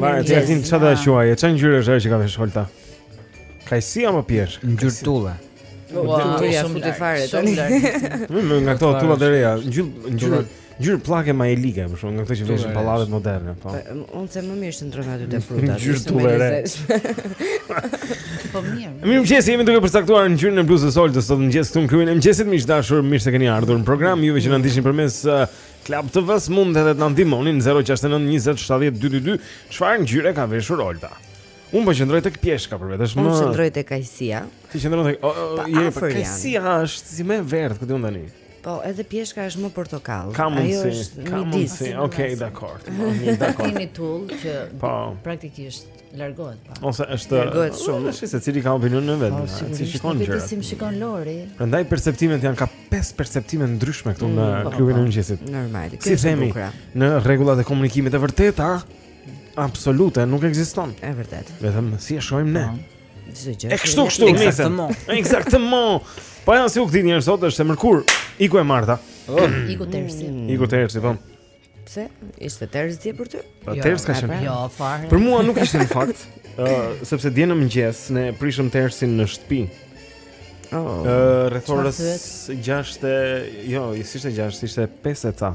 Varet, ja di çfarë do ta quaj, çfarë ngjyre është ajo që ka vesh Olta? Kajsi apo pjeshkë? Ngjyrë tulle Ua, ja fute fare ti një Më nga këto tullat e reja, ngjyrë Ngjyrë pllake më e ligë, por shumë, nga këto që veshin pallatet moderne po. Po, Unë them më mirë të qëndrojmë aty te frutat Ngjyrë tulle e re Po mirë Mirëmëngjesi, jemi duke përcaktuar ngjyrën e bluzës së Oltës sot në mëngjes këtu në klubin e mëngjesit Miq të dashur, mirë se keni ardhur në program Juve që na ndiqni përmes uh, Club TV-s mund edhe të na ndihmoni në 069 20 70 222. Çfarë ngjyre ka veshur Olta? Unë po qëndroj tek pjeshka për vete, është më. Unë qëndroj tek kajsia. Ti qëndron tek je për kajsia është si më e verdhë këtu tani. Po, edhe pjeshka është më portokall. Ka mundësi, ka mundësi. Okej, dakord. Kemi tullë që po. praktikisht Largohet pa. Po. Ose është Largohet shumë. Është secili ka opinionin e vet. Po, si shikon gjëra. Si shikon Lori. Prandaj perceptimet janë ka pesë perceptime ndryshme këtu në mm, po, klubin e mëngjesit. Normal. Si themi në rregullat e komunikimit e vërteta absolute nuk ekziston. Është vërtet. Vetëm si e shohim ne. Çdo gjë. Ekzakt, ekzakt. Ekzaktësisht. Po janë si u gdhini sot është e mërkurë. Iku e marta. Oh. Iku tersi. Iku tersi, po. Pse? Ishte ters dje për ty? Po jo, ters s'ka pra, qenë. Pra. Jo, fare. Për mua nuk ishte në fakt, ë, uh, sepse dje në mëngjes ne prishëm tersin në shtëpi. Ëh, oh, uh, rreth orës 6, jo, ishte 6, ishte 5 e ca.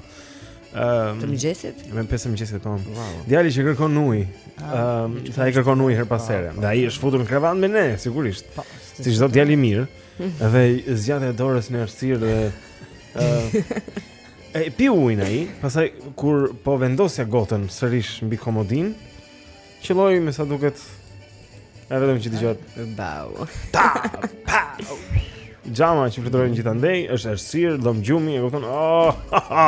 Ehm, të mëngjesit? Në 5 e mëngjesit tonë. Po. Wow. Djali që kërkon ujë. Ah, Ëm, ehm, um, se ai kërkon ujë herë pas ah, herë. Po. Dhe ai është futur në krevat me ne, sigurisht. Po, si çdo djalë i mirë. Dhe zgjata dorën në errësirë dhe E pi ujin ai, pastaj kur po vendosja gotën sërish mbi komodinë, qëlloi me sa duket e vetëm që dëgjohet bau. Pa, pa. Xhama që fluturojnë gjithandej, është errësirë, llom gjumi, e kupton? Oh, ha, ha.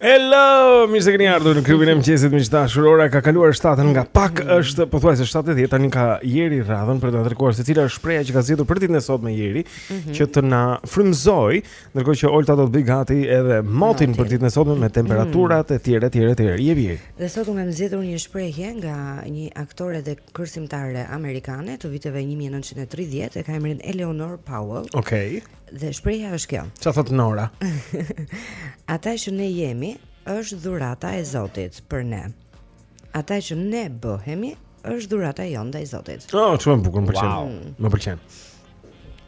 Hello, mirë se keni ardhur në klubin e mëngjesit miq të dashur. Ora ka kaluar 7 nga pak është pothuajse 7:10 tani ka Jeri radhën për të na treguar se cila është shprehja që ka zgjedhur për ditën e sotme Jeri mm -hmm. që të na frymëzojë, ndërkohë që Olta do të bëjë gati edhe motin për ditën e sotme me temperaturat mm -hmm. etj etj etj. Jepi Jeri. Dhe sot unë kam zgjedhur një shprehje nga një aktore dhe kërcimtare amerikane të viteve 1930 e ka emrin Eleanor Powell. Okej. Okay. Dhe shprehja është kjo. Çfarë thotë Nora? Ajo që ne jemi është dhurata e Zotit për ne. Ajo që ne bëhemi është dhurata jonë ndaj Zotit. Oh, çfarë bukur, më pëlqen. Wow. Mm. Më pëlqen.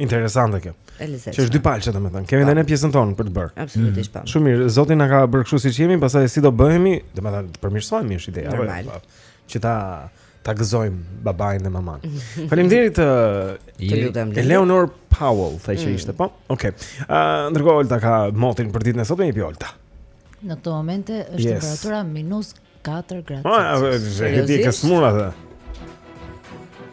Interesante kjo. Që është dypalëshe domethënë. Kemi edhe ne pjesën tonë për të bërë. Absolutisht po. Mm. Shumë mirë. Zoti na ka bërë kështu siç jemi, pastaj si do bëhemi, domethënë të përmirësohemi është ideja. Normal. Po, po. që ta ta gëzojmë babain dhe maman. Faleminderit të lutem. Eleanor Powell, thashë që mm. ishte, po. Okej. Okay. Ë uh, ndërkohë Olta ka motin për ditën e sotme i Olta. Në këto momente është yes. temperatura minus 4 gradë. Po, e di ka smur atë.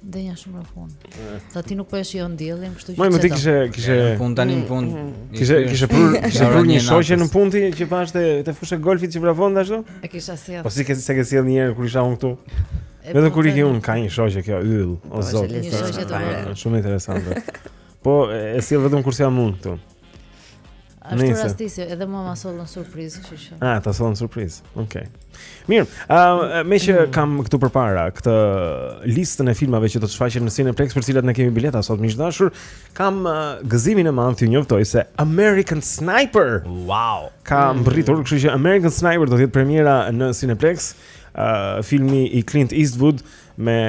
Dhe një shumë rëfun Se ti nuk po e shijon diellin kështu që Moj, më ti kishe kishe punë tani në punë mm. kishe kishe prur kishe prur një shoqe në punë ti që pashë te te fusha e golfit që vrapon ashtu e kisha sjellë po si ke s'e ke sjellë një herë kur isha unë këtu vetëm kur iki unë ka një shoqe kjo yll o po, zot shumë interesante po e sjell vetëm kur s'jam unë këtu Ashtu Nise. rastisi, edhe mua ma sollën surprizë, kështu që. Ah, ta sollën surprizë. Okej. Okay. Mirë, uh, meqë mm. kam këtu përpara këtë listën e filmave që do të shfaqen në Cineplex për të cilat ne kemi bileta sot miq të dashur, kam uh, gëzimin e madh t'ju njoftoj se American Sniper. Wow. Ka mm. mbërritur, mm. kështu që American Sniper do të jetë premiera në Cineplex, uh, filmi i Clint Eastwood me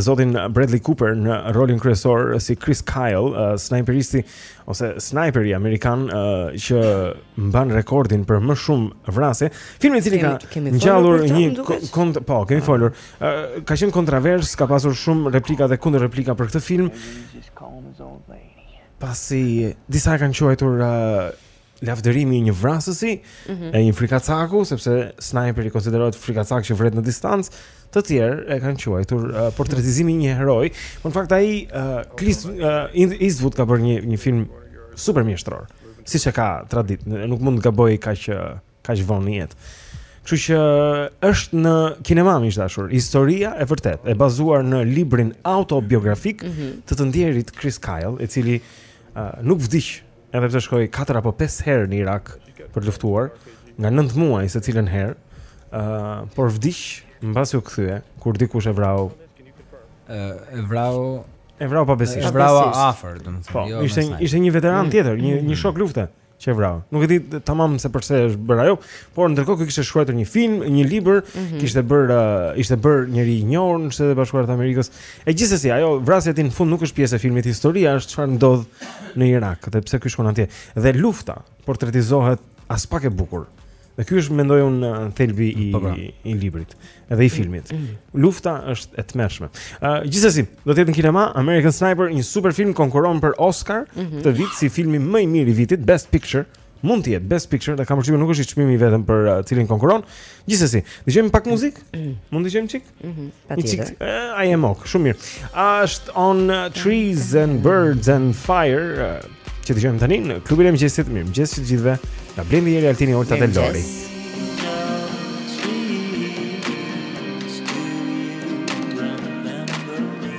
zotin Bradley Cooper në rolin kryesor si Chris Kyle, uh, snajperisti ose snajperi amerikan uh, që mban rekordin për më shumë vrasje. Film i cili ka ngjallur një kont po, kemi folur. Uh, ka qenë kontrovers, ka pasur shumë replika dhe kundër replika për këtë film. Pasi disa e kanë quajtur uh, lavdërimi i një vrasësi mm -hmm. e një frikacaku sepse snajperi konsiderohet frikacak që vret në distancë të tjerë e kanë quajtur uh, portretizimi i një heroi por në fakt ai uh, Clint uh, Eastwood ka bërë një një film super mjeshtëror siç e ka traditë nuk mund të gabojë kaq kaq vonë në jetë kështu që është në kinema miq të dashur historia e vërtetë e bazuar në librin autobiografik mm -hmm. të të ndjerit Chris Kyle i cili uh, nuk vdiq Edhe pse shkoi katër apo pesë herë në Irak për të luftuar, nga nëntë muaj secilën herë, ë uh, por vdiq mbasi u kthye kur dikush e vrau. ë uh, e vrau e vrau pabesisht. E vrau afër, domethënë. Po, jo, ishte ishte një veteran mm. tjetër, një mm. një shok lufte që e vrau. Nuk e di tamam se përse është bërë ajo, por ndërkohë që kishte shkruar një film, një libër, mm -hmm. kishte bërë uh, ishte bërë njeri i njohur në Shtetet e Bashkuara të Amerikës, E gjithsesi, ajo vrasja e tij në fund nuk është pjesë e filmit. Historia është çfarë ndodh në Irak dhe pse ky shkon atje. Dhe lufta portretizohet aspak e bukur. Dhe ky është mendoj unë thelbi i po, po. i librit edhe i filmit. Lufta është e tmerrshme. Ë uh, gjithsesi, do të jetë në kinema American Sniper, një super film konkuron për Oscar mm -hmm. këtë vit si filmi më i mirë i vitit, Best Picture. Mund të jetë Best Picture, dhe kam përshtypjen nuk është çmimi i vetëm për uh, cilin konkuron. Gjithsesi, dëgjojmë pak muzikë? Mm. Mund të dëgjojmë çik? Mhm. Mm Patjetër. Uh, I am ok, shumë mirë. Është on uh, Trees and Birds and Fire. Uh, që dëgjojmë tani në klubin e mëngjesit Mirëmëngjes të gjithëve Nga Blendi, Jeri, Altini, Olta dhe Lori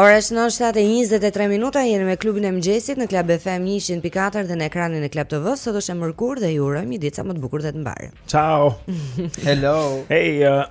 Ora është në 7:23 minuta, jeni me klubin e mëngjesit në Club FM 100.4 dhe në ekranin e Club TV. Sot është e mërkurë dhe ju urojmë një ditë sa më të bukur dhe të mbarë. Ciao. Hello. Hey, uh,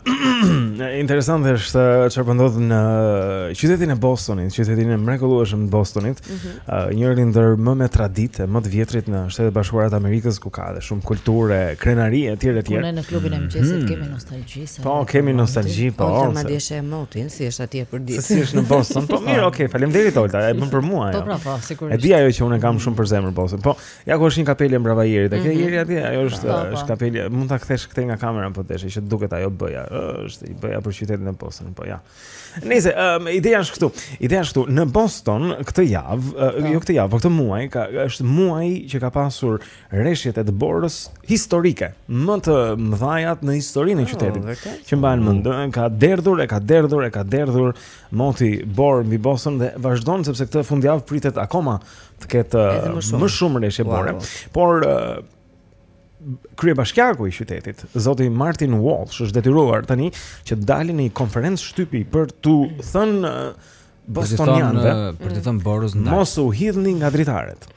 interesant është uh, çfarë po ndodh në uh, qytetin e Bostonit, qytetin e mrekullueshëm të Bostonit, mm -hmm. uh, njëri ndër më me traditë, më të vjetrit në Shtetet e Bashkuara të Amerikës ku ka dhe shumë kulturë, krenari etj etj. Ne në klubin e mëngjesit mm -hmm. kemi nostalgji. Po, kemi nostalgji, po. Po, ma dije se motin, si është atje për ditë. Si është në Boston? Po mirë, okay, faleminderit Olta, e bën për mua ajo. Po, pra, po, sigurisht. E di ajo që unë kam shumë për zemër Boston. Po, Ja ku është një kapele mbrapa Jerit, e ke mhm. Jeri atje, ajo është po, është po. kapele, mund ta kthesh këtej nga kamera po desh, që duket ajo bëja, është i bëja për qytetin e Bostonit, po ja. Nëse um, ideja është këtu, ideja është këtu në Boston këtë javë, uh, po. jo këtë javë, por këtë muaj ka është muaji që ka pasur reshjet e borës historike, më të mëdhajat në historinë e oh, qytetit. Oh, që mbahen mend, mm. ka derdhur, e ka derdhur, e ka derdhur moti borë mbi Boston dhe vazhdon sepse këtë fundjavë pritet akoma të ketë më shumë reshje bore. Por kryebashkiaku i qytetit, zoti Martin Walsh, është detyruar tani që të dali në një konferencë shtypi për t'u thënë bostonianëve, për të thënë borës ndal. Mos u hidhni nga dritaret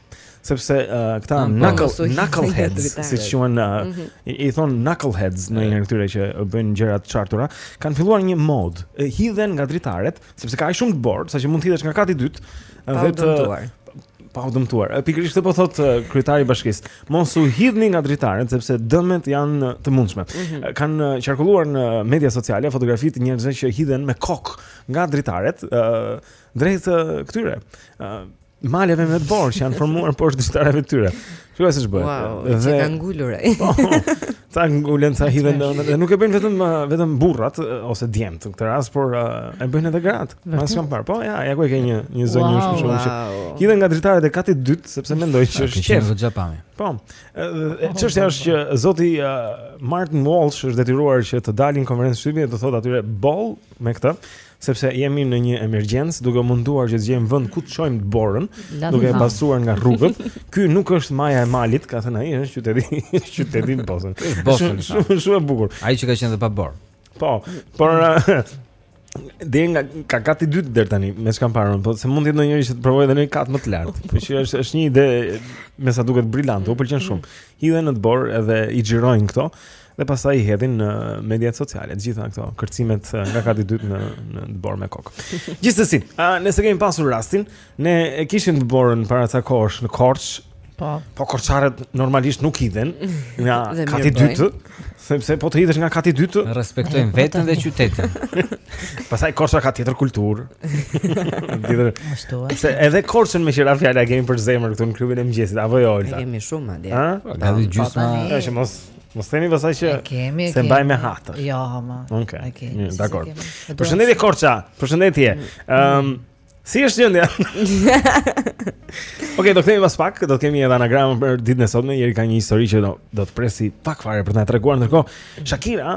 sepse uh, këta ah, po, knuckle po, knuckleheads si quhen uh, mm -hmm. i, i thonë knuckleheads në një këtyre që bëjnë gjëra të çartura kanë filluar një modë hidhen nga dritaret sepse ka aq shumë dëborë, saqë mund të hidhesh nga kati i dytë dhe të pa u dëmtuar. Pikërisht këtë po thotë kryetari i bashkisë. Mos u hidhni nga dritaret sepse dëmet janë të mundshme. Mm -hmm. Kanë qarkulluar në media sociale fotografi të njerëzve që hidhen me kokë nga dritaret ë uh, drejt uh, këtyre. Uh, Maleve me borë që janë formuar poshtë dritareve të tyre. Shiko se ç'bëhet? Wow, dhe... ka ngulur ai. Po, këta ngulen, këta hidhen dhe, dhe nuk e bëjnë vetëm, uh, vetëm burrat uh, ose djemtë në këtë rast, por uh, e bëjnë edhe gratë. Madje kam parë, po, ja, ja ku e ke një, një zonjë wow, një shumë shumë që. Hidhen nga dritaret e katit dytë, sepse mendojnë që është qejf. Këtë që Po, çështja është që zoti uh, Martin Walsh është detyruar që të dali në konferencë shtypi e t'u thotë atyre boll me këtë, sepse jemi në një emergjencë duke u munduar që të gjejmë vend ku të çojmë borën, duke e pastruar nga rrugët. Ky nuk është maja e malit, ka thënë ai, është qyteti, qyteti i Boston. Boston shumë shumë e bukur. Ai që ka qenë pa borë. Po, por dhe nga kati i dytë deri tani, me ç'kam parë, po se mund të jetë ndonjëri që të provojë edhe një kat më të lartë. Po që është është një ide me sa duket brilante, u pëlqen shumë. Hidhen në dëborë edhe i xhirojnë këto. Dhe pastaj i hedhin në mediat sociale, të gjitha këto kërcimet eh, nga kati i dytë në në dëborë me kokë. Gjithsesi, a nëse kemi pasur rastin, ne e kishim dëborën para ca kohësh në Korçë, Po. Po korçarët normalisht nuk hidhen nga Dhe mirë kati bëjnë. i dytë, sepse po të hidhesh nga kati i dytë, Respektojmë veten dhe qytetin. pastaj Korça ka tjetër kulturë. Tjetër. Ashtu është. Se edhe Korçën meqë ra fjala e kemi për zemër këtu në klubin e mëngjesit, apo jo E Olta? kemi shumë madje. Ha? Po, Ka dhe gjysma. Është mos Mos themi pasaj që kemi, se mbaj me hatër. Jo, ama. Okej. Okay. Okay. Mm, dakor. Përshëndetje Korça. Përshëndetje. Mm. Ëm um, Si është gjendja? Okej, okay, do kthehemi pas pak, do kemi edhe anagram për ditën e sotme, Jeri ka një histori që do, do të presi pak fare për të na treguar ndërkohë. Shakira,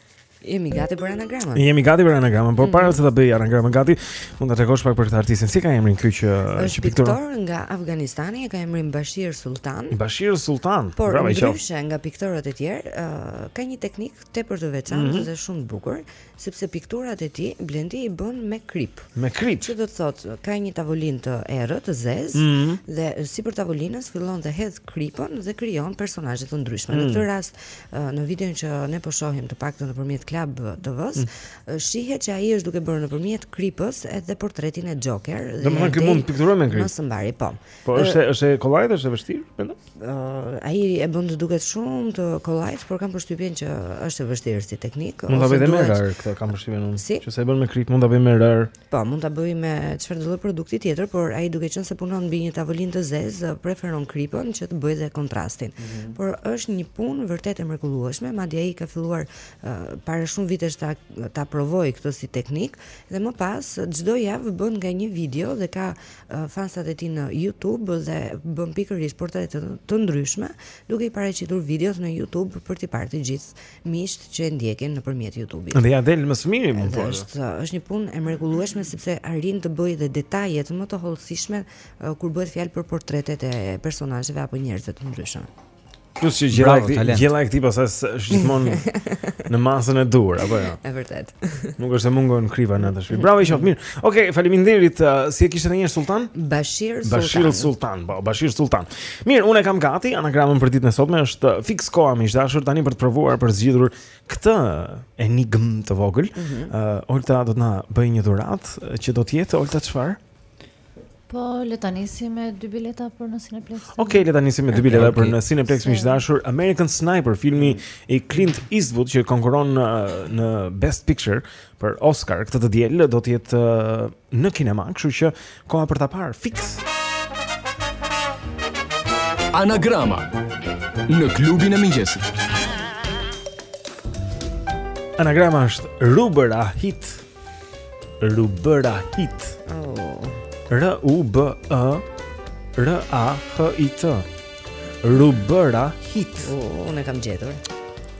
Jemi gati për anagramën. Jemi gati për anagramën, por mm. para se ta bëj anagramën gati, mund të na tregosh pak për këtë artistin. Si e ka emrin ky që është piktor nga Afganistani, e ka emrin Bashir Sultan. Bashir Sultan. Por ndryshe nga piktorët e tjerë, uh, ka një teknikë tepër të veçantë mm -hmm. dhe shumë të bukur, sepse pikturat e tij Blendi i bën me kripë. Me kripë. Që do të thotë, ka një tavolinë të errët, të zezë mm -hmm. dhe sipër tavolinës fillon të hedh kripën dhe krijon personazhe të ndryshme. Mm -hmm. Në këtë rast në videon që ne po shohim të paktën nëpërmjet Club TV-s, mm. shihet që ai është duke bërë nëpërmjet kripës edhe portretin e Joker. Domethënë që mund të pikturojë me kripë. Më së miri, po. Po është është e kollajt, është e vështirë, mendon? Ëh, ai e bën të duket shumë e kollajt, por kam përshtypjen që është e vështirë si teknikë. Mund ta bëjë me rërë këtë, kam përshtypjen unë. Që sa e bën me kripë, mund ta bëjë me rërë. Po, mund ta bëjë me çfarëdo lloj produkti tjetër, por ai duke qenë se punon mbi një tavolinë të zezë, preferon kripën që të bëjë dhe kontrastin. Mm -hmm. Por është një punë vërtet e mrekullueshme, madje ai ka filluar uh, para shumë vitesh ta ta provojë këtë si teknikë dhe më pas çdo javë bën nga një video dhe ka uh, fansat e tij në YouTube dhe bën pikërisht portrete të, të ndryshme, duke i paraqitur videot në YouTube për t'i parë të gjithë miqtë që e ndjekin nëpërmjet YouTube-it. Dhe ia del më së miri, domethënë. Është është një punë e mrekullueshme sepse arrin të bëjë dhe detajet më të hollësishme kur bëhet fjalë për portretet e personazheve apo njerëzve të ndryshëm. Plus që gjella e këtij, gjella e këtij pastaj është gjithmonë në masën e duhur, apo jo? E vërtetë. Nuk është se mungon kripa në atë shpi. Bravo i qoftë, mirë. Oke, okay, faleminderit uh, si e kishte emrin Sultan? Bashir Sultan. Bashir Sultan, po, Bashir Sultan. Mirë, unë e kam gati, anagramën për ditën e sotme është uh, fiks koha Mishi i dashur tani për të provuar për të zgjidhur këtë enigmë të vogël. Mm -hmm. uh, Olta do të na bëjë një dhuratë uh, që do të jetë Olta çfarë? Po, le ta nisim me dy bileta për në Cineplex. Okej, okay, le ta nisim me dy bileta okay. për në Cineplex so. Mishi i dashur American Sniper, filmi mm -hmm. i Clint Eastwood që konkuron uh, në Best Picture për Oscar këtë të diel, do të jetë uh, në kinema, kështu që koha për ta parë fiks. Anagrama në klubin e mëngjesit. Anagrama është Rubera Hit. Rubera Hit. Oh. R U B E R A H I T. Rubera Hit. Oh, unë e kam gjetur.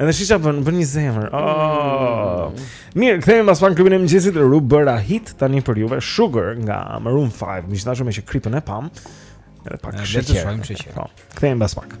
Edhe shisha bën bën një zemër. Oh. Mm. Mirë, kthehemi pas pak në klubin e mëngjesit Ru bëra hit tani për juve Sugar nga Maroon 5. Mishi i dashur meqë kripën e pamë. Edhe pak sheqer. Le të shohim sheqer. Po. Kthehemi pas pak.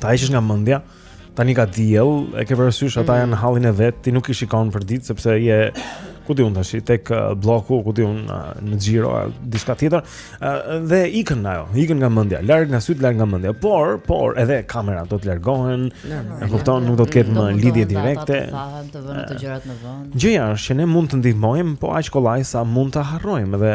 Ta heqësh nga mendja Tani ka diell E ke parasysh ata mm. janë në hallin e vet Ti nuk i shikon për ditë Sepse je Ku di unë tashi Tek uh, bloku Ku di unë uh, në xhiro Diçka tjetër uh, Dhe ikën ajo Ikën nga mendja Larg nga sytë Larg nga mendja Por Por Edhe kamerat Do të largohen E kupton Nuk do të ketë më lidhje direkte Të vënë gjërat në vend Gjëja është që ne mund të ndihmojmë Po aq kollaj sa mund ta harrojmë Dhe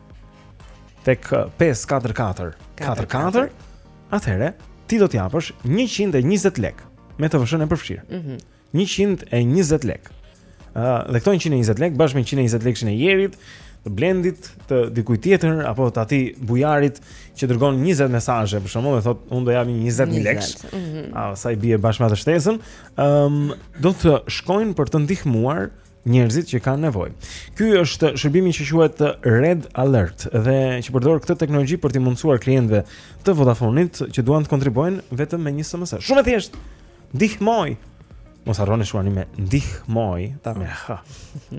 tek 544 44 atëherë ti do të japësh 120 lek me TVSH-në e përfshirë. Mm -hmm. 120 lek. Ë uh, dhe këto 120 lek bashkë me 120 lekëshin e Jerit të Blendit të dikujt tjetër apo të atij bujarit që dërgon 20 mesazhe për shkakun dhe thotë unë do jap 20000 lekë. Ëh, mm -hmm. sa i bie bashkë me atë shtesën, ëm um, do të shkojnë për të ndihmuar njerëzit që kanë nevojë. Ky është shërbimi që quhet Red Alert dhe që përdor këtë teknologji për t'i mundësuar klientëve të Vodafone-it që duan të kontribuojnë vetëm me një SMS. Shumë e thjeshtë. Ndihmoj. Mos harroni shkruajeni me ndihmoj. Tam.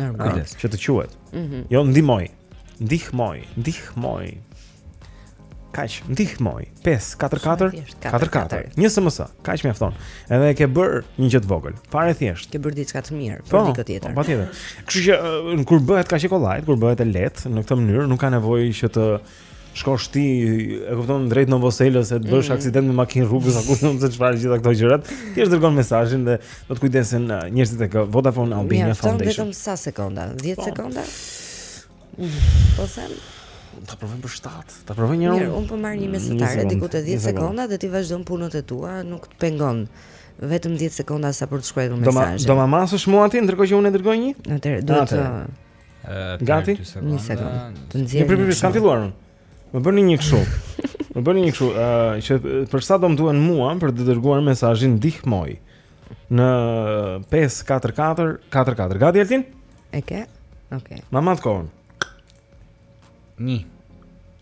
Normal. Që të quhet. Mm -hmm. Jo ndihmoj. Ndihmoj, ndihmoj. Kaq, ndihmoj. 5 4 4 4 4. Një SMS, kaq mjafton. Edhe e ke bërë një gjë të vogël. Fare thjesht. Ke bërë diçka të mirë për po, dikë tjetër. Po, patjetër. Kështu që kur bëhet kaq e kollajtë, kur bëhet e lehtë në këtë mënyrë, nuk ka nevojë që të shkosh ti, e kupton, drejt Novoselës e të bësh mm. aksident me makinë rrugës, apo nuk di se çfarë gjitha këto gjërat, ti e dërgon mesazhin dhe do të kujdesen uh, njerëzit e Vodafone Albania ja, Foundation. Ja, vetëm ca sekonda, 10 po. sekonda. Po them, ta provojmë për 7, ta provojmë një herë. Unë po marr një mesatare diku te 10 sekonda dhe ti vazhdon punët e tua, nuk të pengon vetëm 10 sekonda sa për të shkruar mesazhin. Do ma masësh mua ti ndërkohë që unë dërgoj një? Atëherë duhet të Gati? Një sekondë. Të nxjerr. Një, prit, kam filluar unë. Më bëni një kështu. Më bëni një kështu, uh, që për sa do më duhen mua për të dërguar mesazhin Ndihmo në 544 44. Gati Altin? E ke? Okej. Okay. Ma mat kohën. Një.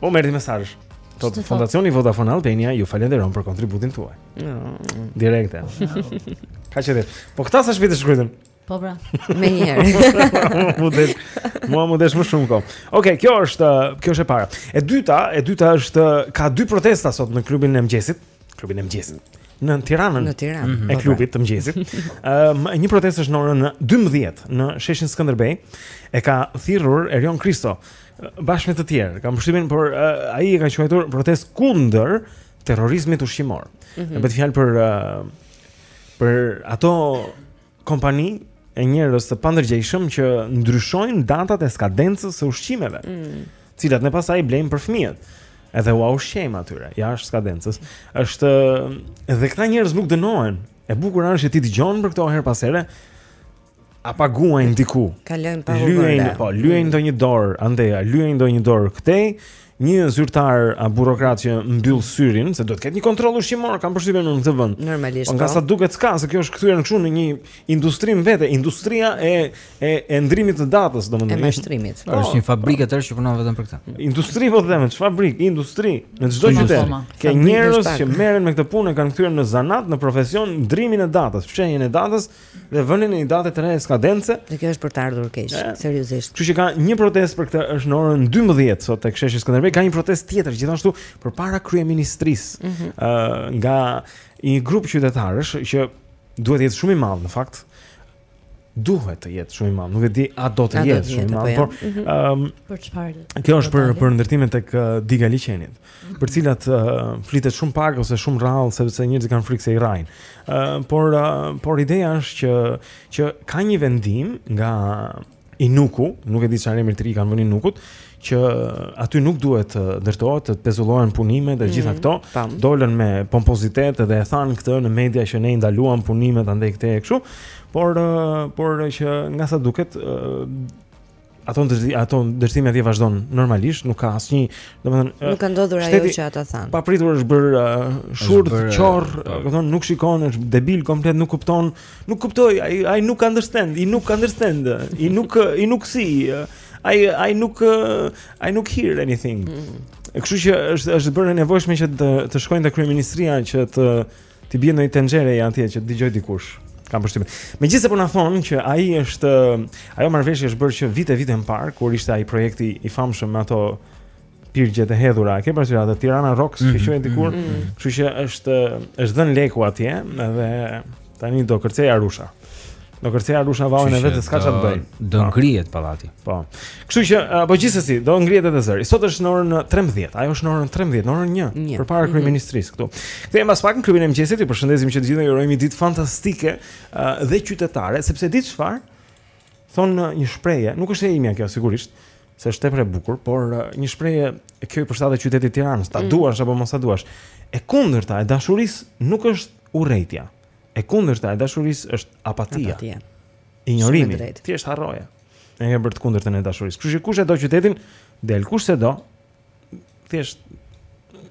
Po merr një mesazh. Thotë Fondacioni Vodafone Albania ju falënderon për kontributin tuaj. Mm. Direkte. Ka qenë. Po këta sa shpejt e shkruajtën. Po bra, menjëherë M'u desh, mua m'u desh më shumë kohë Okej, okay, kjo është, kjo është e para E dyta, e dyta është, ka dy protesta sot në klubin e mëngjesit Klubin e mëngjesit Në Tiranën Në Tiranën mm -hmm. e, po pra, klubit të mëngjesit um, Një protestë është në orën 12 Në sheshin Skënderbej E ka thirrur Erion Kristo Bashkë me të tjerë, kam përshtypjen, por uh, ai e ka quajtur protestë kundër terrorizmit ushqimor. Mm -hmm. Bëhet fjalë për uh, për ato kompani e njerëz të pandërgjegjshëm që ndryshojnë datat e skadencës së ushqimeve. Mm. Të cilat ne pastaj i blejmë për fëmijët. Edhe u ushqejmë atyre, jashtë skadencës. Është edhe këta njerëz nuk dënohen. E bukura është që ti dëgjon për këto herë pas here, A paguajnë diku? Kalojnë pa humbur. Lyejnë, po, lyejnë ndonjë dorë andej, lyejnë ndonjë dorë këtej. Një zyrtar a burokrat që mbyll syrin, se duhet të ketë një kontroll ushqimor, kam përshtypjen në këtë vend. Normalisht. Po nga po. sa duket s'ka, se kjo është kthyer në kështu në një industri më vete, industria e e e ndërrimit të datës, domethënë. E mashtrimit. Po, është një fabrikë e tërë që punon vetëm për këtë. Industri po them, çfarë fabrikë? Industri në çdo qytet. Ka njerëz që merren me këtë punë, e kanë kthyer në zanat, në profesion ndërrimin e datës, fshirjen e datës. dhe vënien e një date të re skadence. Dhe kjo është për të ardhur keq, seriozisht. Kështu që ka një protestë për këtë është në orën 12 sot tek sheshi Skënderbej, ka një protestë tjetër gjithashtu përpara kryeministrisë. Ëh, mm -hmm. uh, nga një grup qytetarësh që duhet të jetë shumë i madh në fakt. Duhet të jetë shumë i madh, nuk e di a do të jetë shumë i madh, po, por mhm. ëm um, për çfarë? Kjo është për për ndërtimet tek uh, Diga e Liqenit. për të cilat uh, flitet shumë pak ose shumë rrallë sepse njerëzit kanë frikë se i rrahin. Ë uh, por uh, por ideja është që që ka një vendim nga INUK-u, nuk e di çfarë emri i kanë vënë INUK-ut, që aty nuk duhet të ndërtohet, të pezullohen punimet dhe gjitha mhm, këto. Mm -hmm. Dolën me pompozitet dhe e thanë këtë në media që ne i ndaluam punimet andej këtej e kështu, por por që nga sa duket Ato ndërti, ato ndërtimi atje vazhdon normalisht, nuk ka asnjë, domethënë, nuk ka ndodhur ajo që ata thanë. Papritur është bërë uh, shurdh, qorr, po. domethënë nuk shikon, është debil komplet, nuk kupton, nuk kuptoi, ai ai nuk understand, i nuk understand, i nuk i nuk si, ai ai nuk ai nuk hear anything. Mm. Kështu që është është bërë e nevojshme që të të shkojnë te kryeministria që të T'i bien ndonjë tenxhereje atje që të dëgjojë dikush. Kam përshtypjen. Megjithëse po na thonë që ai është ajo marrëveshje është bërë që vite vite më parë kur ishte ai projekti i famshëm me ato pirgjet e hedhura. Ke parasysh atë Tirana Rocks mm -hmm. që quhej dikur? Mhm. Kështu mm -hmm. që është është dhënë leku atje dhe tani do kërcejë arusha. Do kërcejë arusha vallen e vet s'ka çfarë të bëjë. Do po. ngrihet pallati. Po. Kështu që po gjithsesi do ngrihet edhe zëri. Sot është në orën 13. Ajo është në orën 13, në orën 1, një. përpara mm -hmm. kryeministrisë këtu. Kthehemi pas pak në klubin e mëngjesit, ju përshëndesim që të gjithëve ju urojmë ditë fantastike uh, dhe qytetare, sepse e dini çfarë thotë një shprehje, nuk është e imja kjo sigurisht, se është tepër e bukur, por një shprehje e kjo i përshtatet qytetit Tiranës, ta mm. duash apo mos ta duash. E kundërta e dashurisë nuk është urrejtja. E kundërta e dashurisë është apatia. Apatia. Injorimi. Thjesht harroje. Ne kemi bërë të kundërtën e dashurisë. Kështu që kush e do qytetin, del kush s'e do. Thjesht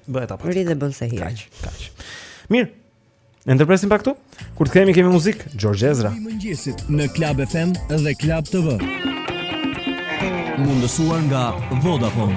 bëhet apat. Rri dhe bën sehir. Kaq, kaq. Mirë. Ne ndërpresim pak këtu. Kur të kthehemi kemi muzikë, George Ezra. Mëngjesit në Club FM dhe Club TV. Mundësuar nga Vodafone.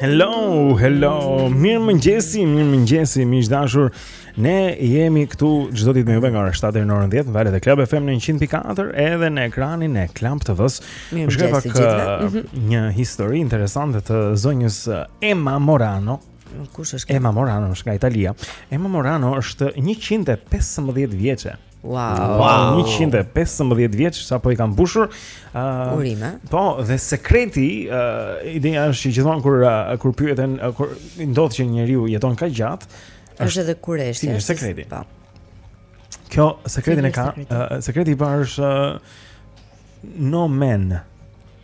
Hello, hello. Mirëmëngjesi, mirëmëngjesi, miq të dashur. Ne jemi këtu çdo ditë me juve nga ora 7 deri në orën 10 në valët e Club FM në 100.4 edhe në ekranin e Club TV-së. Mirëmëngjes të gjithëve. Shiko pak uh, mhm. një histori interesante të zonjës uh, Emma Morano. Kush është? Emma Morano është nga Italia. Emma Morano është 115 vjeçe. Wow. wow. 115 vjeç sapo i ka mbushur. Uh, Urime. Po, dhe sekreti, uh, ideja është që gjithmonë kur uh, kur pyeten uh, kur ndodh që njeriu jeton kaq gjatë, është edhe kureshtia. Ç'është sekreti. Po. Kjo sekretin e ka, uh, sekreti i parë është uh, No men.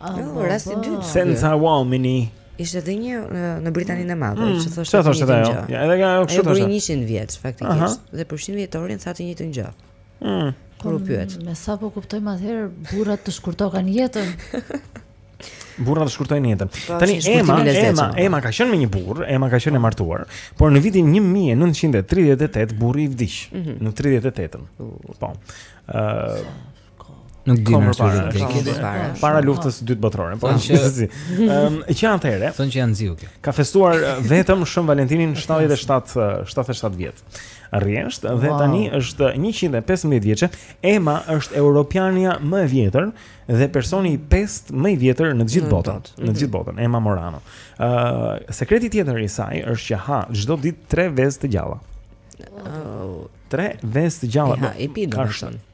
Oh, oh, oh, rasti i dytë. Senza uomini. Ishte edhe një në Britaninë e Madhe, mm. që thoshte. Çfarë thoshte ajo? Ja, edhe ajo kështu thoshte. Ajo bëri 100 vjeç faktikisht uh -huh. dhe për 100 vjetorin tha të njëjtën gjë. Mm. Kur u pyet. Po, me sa po kuptojmë atëherë burrat të shkurtokan jetën. Burrat të shkurtojnë jetën. Po, Tani Ema, Ema, Ema ka qenë me një burrë, Ema ka qenë e martuar, por në vitin 1938 burri i vdiq mm -hmm. në 38-ën. Po. Ëh, uh, Nuk di, kohë para, para, para luftës së dytë botërore, po gjithsesi. Ëm, që atëherë, thonë që janë nxiu kjo. Ka festuar vetëm Shën Valentinin 77 77 vjet. Rresht dhe wow. tani është 115 vjeçe. Emma është europiania më e vjetër dhe personi i pestë më i vjetër në të gjithë botën, në të gjithë botën, Emma Morano. Ë, uh, sekreti tjetër i saj është që ha çdo ditë tre vezë të gjalla. Tre vezë të gjalla. Ha, i pi, domethënë.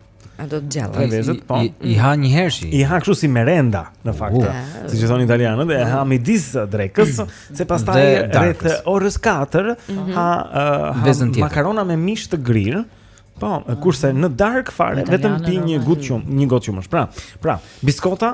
A do të gjallë. Tre vezët po. I ha njëherësh. I ha kështu si merenda në fakt. Siç thonë italianët, e ha midis drekës, se pastaj rreth orës 4 mhm. ha makarona me mish të grirë. Po, kurse në darkë fare vetëm pi një gotë qumësht, një gotë qumësht. Pra, pra, biskota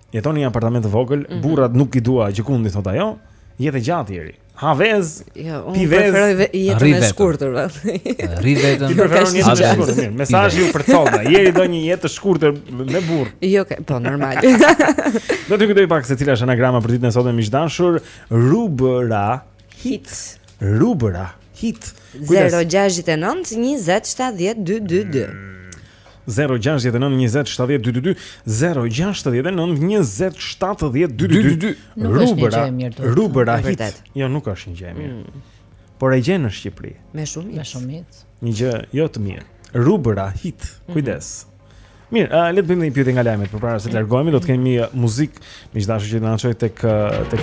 jeton në një apartament të vogël, mm -hmm. burrat nuk i dua gjëkundi thotë ajo, jetë e gjatë Jeri. Ha vezë. Jo, unë preferoj ve jetën e shkurtër vet. Rri vetëm. Ti preferon jetën e shkurtër. Mirë, mesazhi u përcoll. Jeri do një jetë të shkurtër me burrë. Jo, okay, po normal. Do t'i kujtoj pak se cila është anagrama për ditën e sotme miq të dashur, Rubra Hit. Rubra Hit. 069 20 70 222. Zero gjashtëdhjetë e nëntë njëzet shtatëdhjetë dy dy dy Zero gjashtëdhjetë e nëntë njëzet shtatëdhjetë dy dy dy Nuk është një gjë e mirë duhet Rubëra hit Jo nuk është një gjë e mirë mm. Por e gjen në Shqipëri Me shumicë Me shumicë Një gjë jo të mirë Rubëra hit mhm. Kujdes Mirë, uh, le të bëjmë një pyetje nga lajmet, përpara se të largohemi, do të kemi uh, muzikë Miq të dashur që na çon tek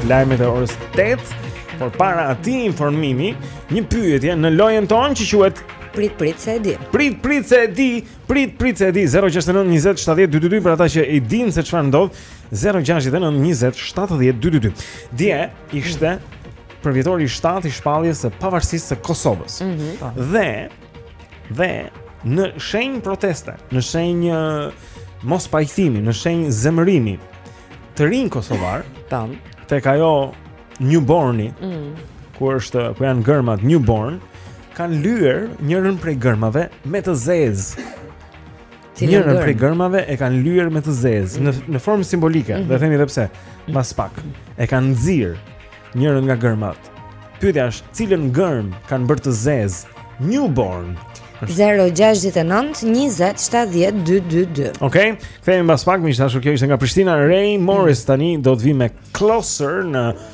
lajmet e orës 8 Por para atij informimi Një pyetje në lojën tonë që quhet Prit prit se e di Prit prit se e di Prit prit se e di 069 20 70 222 Për ata që e dinë se çfarë ndodh 069 20 70 222 Dje ishte përvjetori i 7 i shpalljes së pavarësisë së Kosovës mm -hmm. Dhe Dhe në shenjë proteste, në shenjë mospajtimi, në shenjë zemërimi të rinj kosovarë, tan tek ajo newborni, mm. ku është ku janë gërmat newborn, kanë lyer njërën prej gërmave me të zezë. Njërën prej gërmave e kanë lyer me të zezë në në formë simbolike, mm -hmm. dhe e themi edhe pse mas pak e kanë nxirë njërën nga gërmat. Pyetja është, cilën gërmë kanë bërë të zezë? Newborn. 0-6-9-20-70-2-2-2 Ok, kthehemi mbas pak, miq të dashur kjo ishte nga Prishtina Rae Morris tani do të vijë me Closer në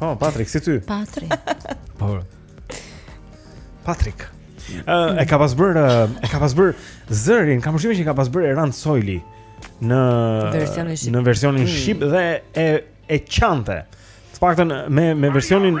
Po, Patrik, si ty. Patrik. Po. Patrik. Uh, e ka pas bërë, uh, e ka pas bërë zërin, kam përshtypjen që ka pas bërë Erand Sojli në versionin shqip. Në versionin mm. shqip dhe e e qante. Të paktën me me versionin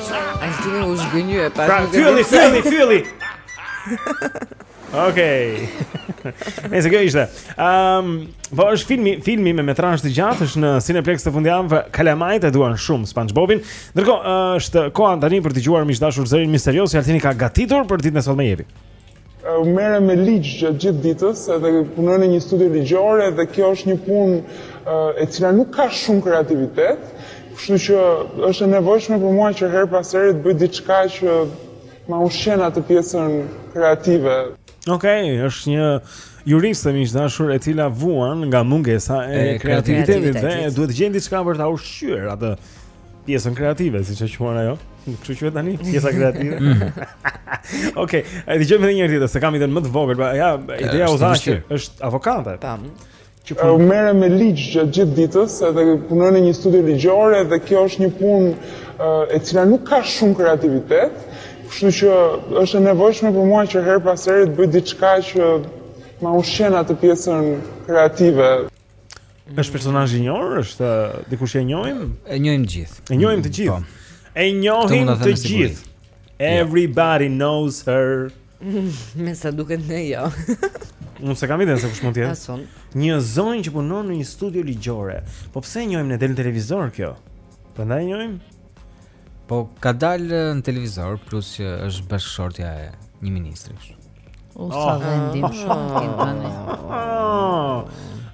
Altini u zhgënjye pak. Pra, një fyelli, fyelli, fyelli. Okej. Nëse kjo ishte. Ehm, um, po është filmi, filmi me metrazh të gjatë, është në Cineplex këtë fundjavë, Kalamajt e duan shumë SpongeBobin. Ndërkohë është koha tani për të dëgjuar miq të dashur zërin misterioz që Altini ka gatitur për ditën e sotme jepi. Unë merrem me ligj gjatë gjithë ditës, edhe punoj në një studio ligjore dhe kjo është një punë e cila nuk ka shumë kreativitet, kështu që është e nevojshme për mua që herë pas here të bëj diçka që ma ushqen atë pjesën kreative. Okej, okay, është një juriste miq të dashur e cila vuan nga mungesa e, e kreativitetit dhe duhet të gjejë diçka për ta ushqyer atë pjesën kreative, siç e quan ajo. Kështu që tani pjesa kreative. Okej, okay, e dëgjojmë edhe një herë tjetër, s'e kam idenë më të vogël, pra, ja, ideja u dha që është avokate. Tam. Që po. Unë merrem me ligj gjatë gjithë ditës, edhe punoj në një studio ligjore dhe kjo është një punë e cila nuk ka shumë kreativitet, kështu që është e nevojshme për mua që herë pas here të bëj diçka që ma ushqen atë pjesën kreative. Është personazh i njohur, është dikush që e njohim? E njohim të gjithë. E njohim të gjithë. Po. E njohim të gjithë. Jo. Everybody knows her. Me sa duket ne jo. Unë s'e kam idenë se kush mund të jetë. As unë. Një zonjë që punon në një studio ligjore. Po pse e njohim ne, del në televizor kjo? Prandaj e njohim. Po ka dalë në televizor plus që është bashkëshortja e një ministri kështu. O sa ah. vende dhe, ah. shumë ti tani.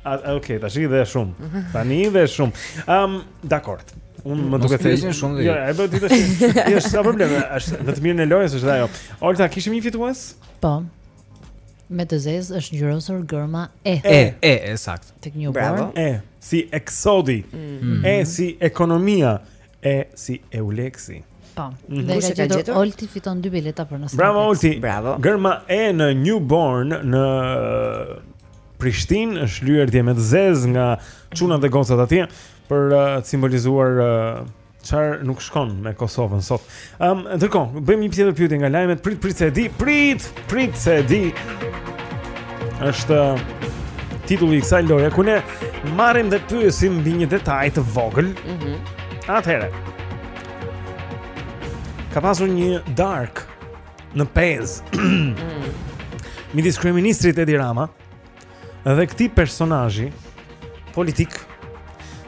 Ah, okay, tash i dhe shumë. Tani i dhe shumë. Ehm, dakor. Unë më duhet të thëjë shumë dhe. Jo, e bëj ditë shumë. Jo, s'ka problem. Është në të mirën e lojës është ajo. Olta, kishim një fitues? Po. Me të zezë është ngjyrosur gërma e. E, e, e saktë. Tek Newborn. E, si eksodi. Mm. E si ekonomia. E si Euleksi. Po. Mhm. Dhe ka gjetur Olti fiton dy bileta për nosin. Bravo Olti. Bravo. Gërma e në Newborn në Prishtinë është lyer dje me të zezë nga çunat dhe gocat atje për uh, të simbolizuar uh, çfarë nuk shkon me Kosovën sot. Um, Ndërkohë, bëjmë një tjetër pyetje nga lajmet. Prit, prit se e di, prit, prit se e di. Është uh, titulli i kësaj loje ku ne marrim dhe pyesim mbi një detaj të vogël. Mhm. Mm Atëherë. Ka pasur një darkë në Pezë. Mm. Midis kryeministrit Edi Rama Dhe këtij personazhi Politik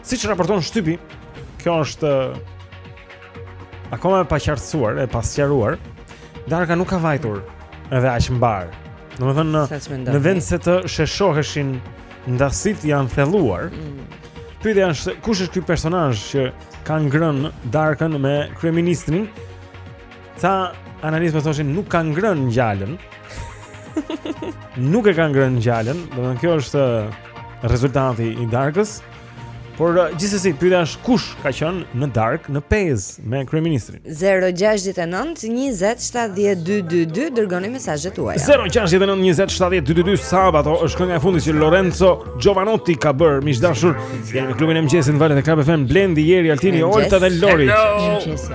Siç raporton shtypi Kjo është eh, Akoma e paqartësuar E pasqaruar Darka nuk ka vajtur Edhe aq mbarë Domethënë në, në vend se të sheshoheshin Ndasitë janë thelluar mm. Pyetja është Kush është ky personazh që Ka ngrënë Darkën me Kryeministrin Ca analistë më thoshin nuk ka ngrënë ngjalën. nuk e ka ngrënë ngjalën, domethënë kjo është rezultati i darkës. Por uh, gjithsesi pyetja është kush ka qenë në darkë në Pezë me kryeministrin. 069 20 70 222 dërgoni mesazhet tuaja. 069 20 70 222 sabato është kënga e fundit që Lorenzo Jovanotti ka bërë miq të dashur. Jemi në klubin e mëngjesit në Valët e Club FM Blendi Jeri Altini Olta dhe Lori. Hello.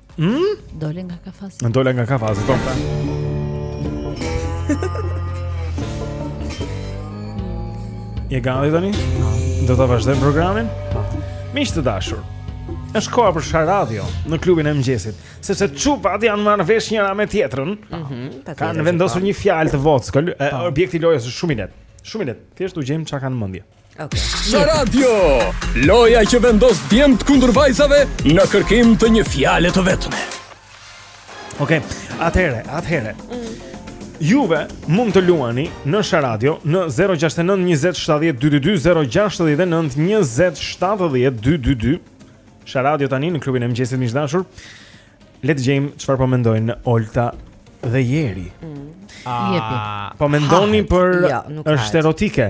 Hmm? Dole nga kafazi. Dole nga kafazi, po. Je gati tani? Po. Do ta vazhdojmë programin? Po. Miq të dashur. Është koha për Sharadio në klubin e mëngjesit, sepse çupat janë marrë vesh njëra me tjetrën. Mhm. Kanë vendosur një fjalë të vockël, objekti i lojës është shumë i lehtë. Shumë i lehtë. Thjesht u gjejmë ça kanë në mendje. Sharadio, loja që vendos djemtë kundër vajzave në kërkim të një fjale të vetme. Okej, okej, atëhere, atëhere. Mm. Juve mund të luani në Sharadio në 069 20 70 222, 069 20 70 222. Sharadio tani në klubin e mëngjesit miq të dashur. Le të gjejmë çfarë po mendojnë Olta dhe Jeri. Mm. Ah. Po mendoni për jo, është erotike.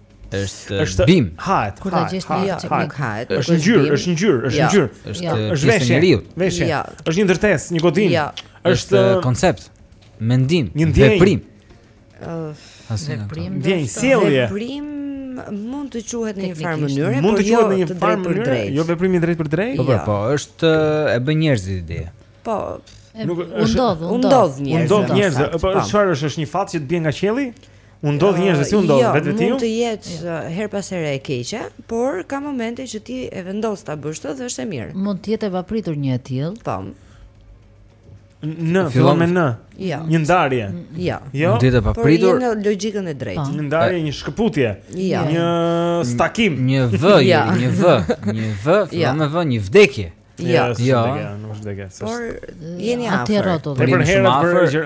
Është është bimë. Hahet. Kur ta gjesh një çik nuk hahet. Është ngjyrë, është ngjyrë, është ngjyrë. Është është veshje. Veshje. Është një ndërtesë, një godinë. Është koncept, mendim, veprim. Është veprim. Vjen sjellje. Veprim mund të quhet në një farë mënyre, mund të jo quhet në një farë mënyre, jo veprim i drejtpërdrejtë. Po, po, po, është e bëjnë njerëzit ide. Po. Nuk është. U ndodh, u ndodh njerëzve. U ndodh njerëzve. Po çfarë është, është një fat që të bie nga qielli? U ndodh njerëzve si u ndodh jo, vetvetiu? Mund të jetë jo. herë pas here e keqe, por ka momente që ti e vendos ta bësh atë dhe është e mirë. Mund të jetë e papritur një e tillë. Po. Në fillon me n. Jo. Një ndarje. Jo. Jo. Ditë e papritur. Por në logjikën e drejtë. Po. Një ndarje, një shkëputje. Jo. Një stakim. Një V, jo. një V, një V, fillon me V, një vdekje. Jo. Jo. Nuk është vdekje. Por jeni afër. Për herë për gjë.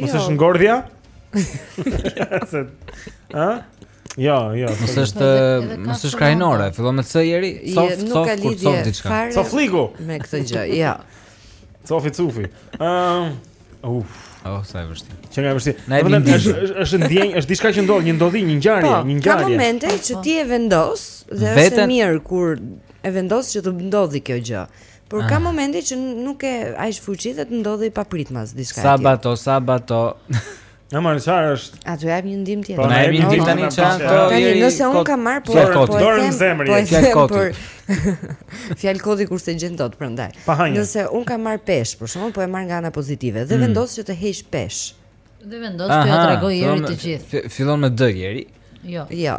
Mos është ngordhja? Ë? Jo, jo. Mos është mos është krenare, fillon me C Jeri, sof sof kur sof diçka. Sofligu me këtë gjë, jo. Sofi Sofi. Ëm, uf. Oh, sa e vështirë. Qenka e vështirë. Na e vjen dish. Është ndjenjë, është diçka që ndodh, një ndodhi, një ngjarje, po, një ngjarje. Ka momente që ti e vendos dhe është e mirë kur e vendos që të ndodhi kjo gjë. Por ka ah. momente që nuk ke aq fuqi dhe të ndodh papritmas diçka tjetër. Sabato, sabato. Në marr çfarë është? A t'ju jap një ndihmë tjetër? Po na jep një ndihmë tani çfarë ato i Tani nëse unë kam marr po po e them zemër fjalë koti. Fjalë koti kur s'e gjen dot prandaj. Nëse unë kam marrë peshë, për shembull po e marr nga ana pozitive dhe mm. vendos që të heq peshë. Dhe vendos t'ia tregoj Jeri të gjithë. Fillon me D Jeri. Jo. Jo.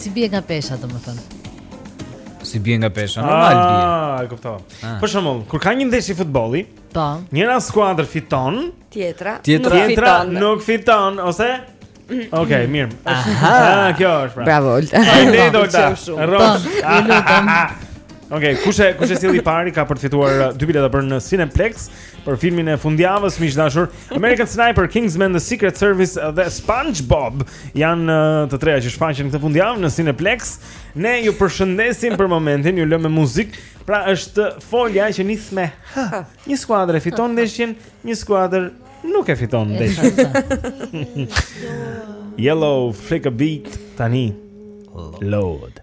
si bie nga pesha, domethënë. Si bie nga pesha, normal ah, bie. Ah, e kuptova. Ah. Për shembull, kur ka një ndeshje futbolli, po. Njëra skuadër fiton, tjetra, tjetra, nuk, tjetra fiton. nuk fiton ose Okej, okay, mm. mirë. Aha, ah, kjo është pra. Bravo, Olta. Faleminderit Olta. Rrosh. Okej, kush e kush e sjell i pari ka për të fituar uh, dy bileta për në Cineplex. për filmin e fundjavës miq të dashur. American Sniper, Kingsman, The Secret Service dhe SpongeBob janë uh, të treja që shfaqen këtë fundjavë në Cineplex. Ne ju përshëndesim për momentin, ju lëmë me muzikë. Pra është folja që nis me H. Një skuadër e fiton ndeshjen, një skuadër nuk e fiton ndeshjen. Yellow Flicker Beat tani. Lorde.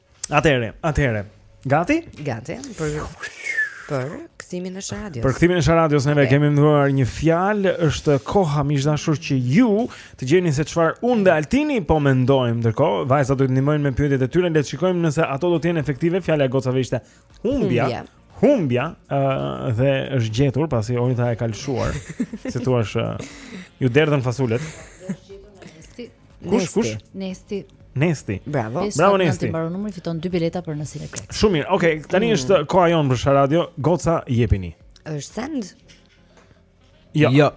Atëherë, atëherë. Gati? Gati. Për për kthimin e Sharadios. Për kthimin e Sharadios ne okay. kemi menduar një fjalë, është koha miq të dashur që ju të gjeni se çfarë unë dhe Altini po mendojmë ndërkohë. Vajzat do t'ju ndihmojnë me pyetjet e tyre, le të shikojmë nëse ato do të jenë efektive. Fjala e gocave ishte humbja. humbja. humbja uh, dhe është gjetur pasi Olta e ka lëshuar. si thua është uh, ju derdhën fasulet. Kush kush? Nesti. Nesti. Bravo. Best Bravo Nesti. T'i mbaron numri fiton dy bileta për në Cineplex. Shumë mirë. Okej, okay, tani mm. është koha jonë për Sharadio. Goca jepini. Është send. Jo. Jo.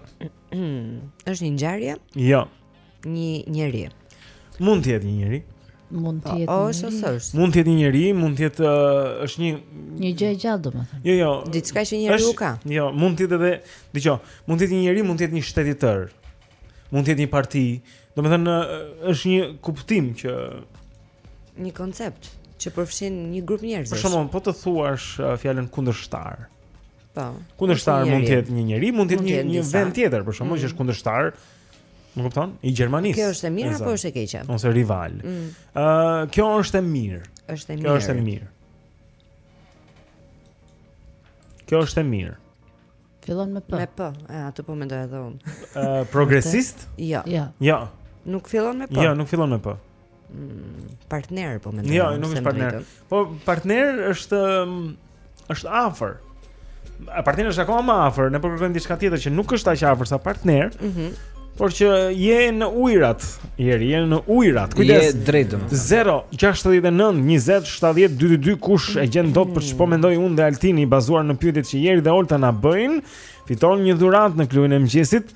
Është një ngjarje? Jo. Një njeri. Mund të jetë një njeri. Mund të jetë. Është ose është. Mund të jetë një njeri, mund të jetë është një një gjë e gjallë domethënë. Jo, jo. Diçka që njeriu ka. Jo, mund të jetë edhe, dëgjo, mund të jetë një njeri, mund të jetë një shtet i tërë. Mund të jetë një parti. Domethënë është një kuptim që një koncept që përfshin një grup njerëzish. Për shembull, po të thuash fjalën kundërshtar. Po. Kundërshtar mund të jetë një njeri, mund të jetë një një vend tjetër, për shembull mm. që është kundërshtar. Më kupton? I Gjermanisë. Kjo është e mirë apo është e keqe? Ose rival. Ëh, mm. uh, kjo është e mirë. Është e mirë. Kjo është e mirë. Kjo është e mirë. Fillon me p. Me p. E atë po mendoj edhe unë. Ëh, uh, progresist? Jo. Jo. Jo. Nuk fillon me p. Jo, nuk fillon me p. mm, partner po mendoj. Jo, nuk është partner. Po partner është mm, është afër. A partner është akoma më afër, ne po kërkojmë diçka tjetër që nuk është aq afër sa partner. Mhm. Mm por që je në ujrat, Jeri, je në ujrat. Kujdes. Je drejt domun. 0 69 20 70 222 kush e gjen dot për ç'po mendoj unë dhe Altini bazuar në pyetjet që Jeri dhe Olta na bëjnë, fiton një dhuratë në klubin e mëngjesit.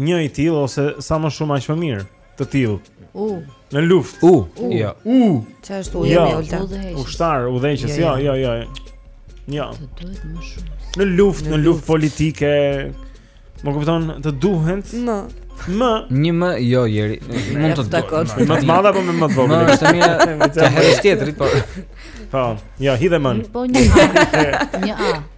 Një i tillë ose sa më shumë aq më mirë, të tillë. U. Në luftë. U. Jo. U. Çfarë është u-ja me Olta? Ushtar, udhëheqës. Jo, jo, jo. Jo. Të duhet më shumë. Në luftë, në luftë politike. Më kupton, të duhen. Më. Më. Një më, jo, Jeri. Mund të duhet. Më të madh apo më më të vogël? Më është mirë. Të herës tjetrit, po. Po. Jo, hidhe më. Po një A. Një A.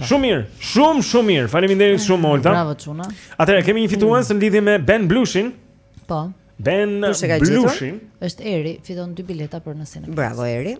Shumë mirë, shumë shumë mirë. Faleminderit shumë mm, Olta. Bravo çuna. Atëherë kemi një fitues në lidhje me Ben Blushin. Po. Ben Blushin. Është Eri, fiton dy bileta për në Cineplex. Bravo Eri.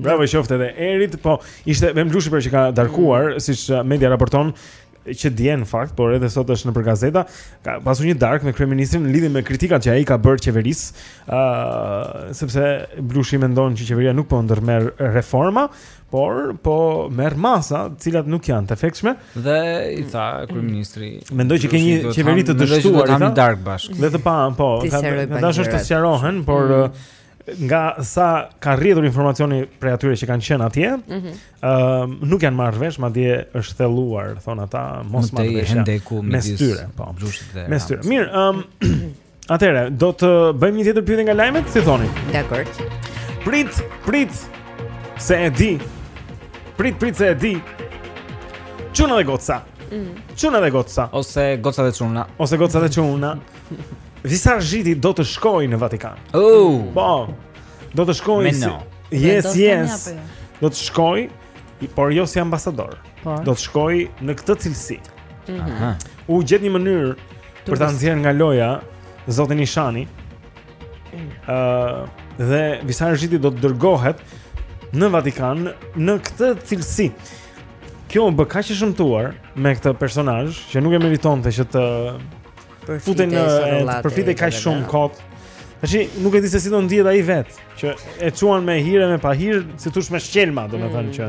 Bravo i qoftë edhe Erit, po ishte Ben Blushi por që ka darkuar, mm. siç uh, media raporton që dje në fakt, por edhe sot është nëpër gazeta, ka pasur një darkë me kryeministrin në lidhje me kritikat që ai i ka bërë qeverisë, ë uh, sepse Blushi mendon që qeveria nuk po ndërmerr reforma, por po merr masa, të cilat nuk janë të efektshme. Dhe i tha kryeministrit, mendoj që ke një qeveri të dështuar, i tha, darkë bashkë. Dhe të pa, po, ka dashur të sqarohen, por mm. uh, nga sa ka rrjedhur informacioni prej atyre që kanë qenë atje, ëh, mhm. um, nuk janë marrë vesh, madje është thelluar, thonë ata, mosmarrëveshja. Mes tyre, po. Mes tyre. Mirë, ëh, um, Atëherë, do të bëjmë një tjetër pyetje nga lajmet, si thoni? Dakord. Prit, prit. Se e di. Prit, prit se e di. Çuna dhe goca. Mm. Çuna dhe goca ose goca dhe çuna. Ose goca dhe çuna. Visar Zhiti do të shkojë në Vatikan. Oh. Po. Do të shkojë. Si... Yes, yes. Jo? Do të shkojë, por jo si ambasador. Po. Do të shkojë në këtë cilësi. Mhm. Aha. U gjet një mënyrë për ta nxjerrë nga loja zotin Ishani. ë uh, dhe Visar Zhiti do të dërgohet në Vatikan në këtë cilësi. Kjo u bë kaq e shëmtuar me këtë personazh që nuk e meritonte që të futet, të përflitej kaq shumë kot. Tashi nuk e di se si do ndihet ai vetë, që e çuan me hir e me pahir, si të thuash me shkelma, domethënë mm. që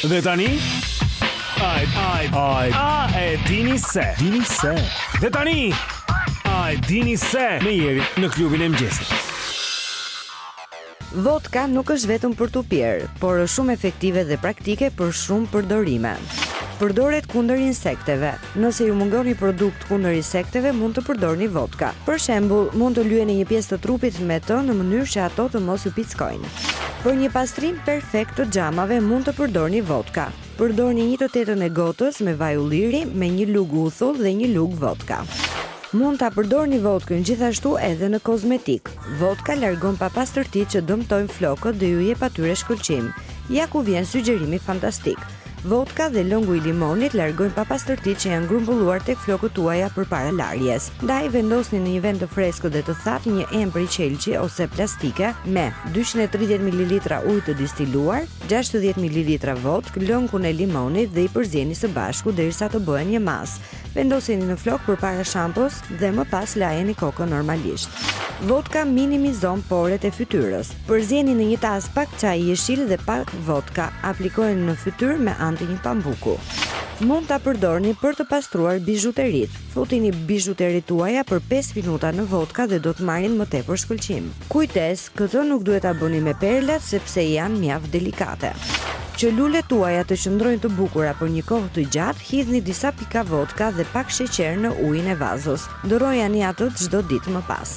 Dhe tani Ai, ai, ai, ai, e dini se, dini se. Dhe tani, ai, dini se, me Jerin në klubin e mëngjesit. Vodka nuk është vetëm për t'u pirë, por është shumë efektive dhe praktike për shumë përdorime. Përdoret kundër insekteve, Nëse ju mungon një produkt kundër insekteve, mund të përdorni vodka. Për shembull, mund të lyeni një pjesë të trupit me të në mënyrë që ato të mos ju pickojnë. Për një pastrim perfekt të xhamave mund të përdorni vodka. Përdorni një të tetën e gotës me vaj ulliri me një lugë uthull dhe një lugë vodka. Mund ta përdorni vodkën gjithashtu edhe në kozmetikë. Vodka largon papastërtitë që dëmtojnë flokët dhe u jep atyre shkëlqim. Ja ku vjen sugjerimi fantastik. Vodka dhe lëngu i limonit largojnë papastërtitë që janë grumbulluar tek flokët tuaja përpara larjes. Ndaj vendosni në një vend të freskët dhe të thatë një enë prej qelqi ose plastike me 230 mililitra ujë të distiluar, 60 mililitra vodkë, lëngun e limonit dhe i përzieni së bashku derisa të bëhen një masë. Vendoseni në flokë përpara shampos dhe më pas lajeni kokën normalisht. Vodka minimizon poret e fytyrës. Përzieni në një tas pak çaj jeshil dhe pak vodka. Aplikojeni në fytyrë me anë të një pambuku. Mund ta përdorni për të pastruar bizhuteritë. Futini bizhuteritë tuaja për 5 minuta në vodka dhe do të marrin më tepër shkëlqim. Kujdes, këtë nuk duhet ta bëni me perlat sepse janë mjaft delikate. Që lulet tuaja të qëndrojnë të bukura për një kohë të gjatë, hidhni disa pika vodka dhe pak sheqer në ujin e vazos. Ndërrojani atë çdo ditë më pas.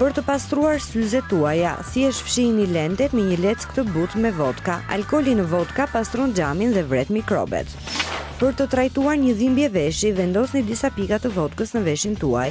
Për të pastruar syzet tuaja, thjesht fshijini lentet me një leckë të butë me vodka. Alkooli në vodka pastron xhamin dhe vret mikrobet. Për të trajtuar një dhimbje veshi, vendosni disa pika të vodkës në veshin tuaj.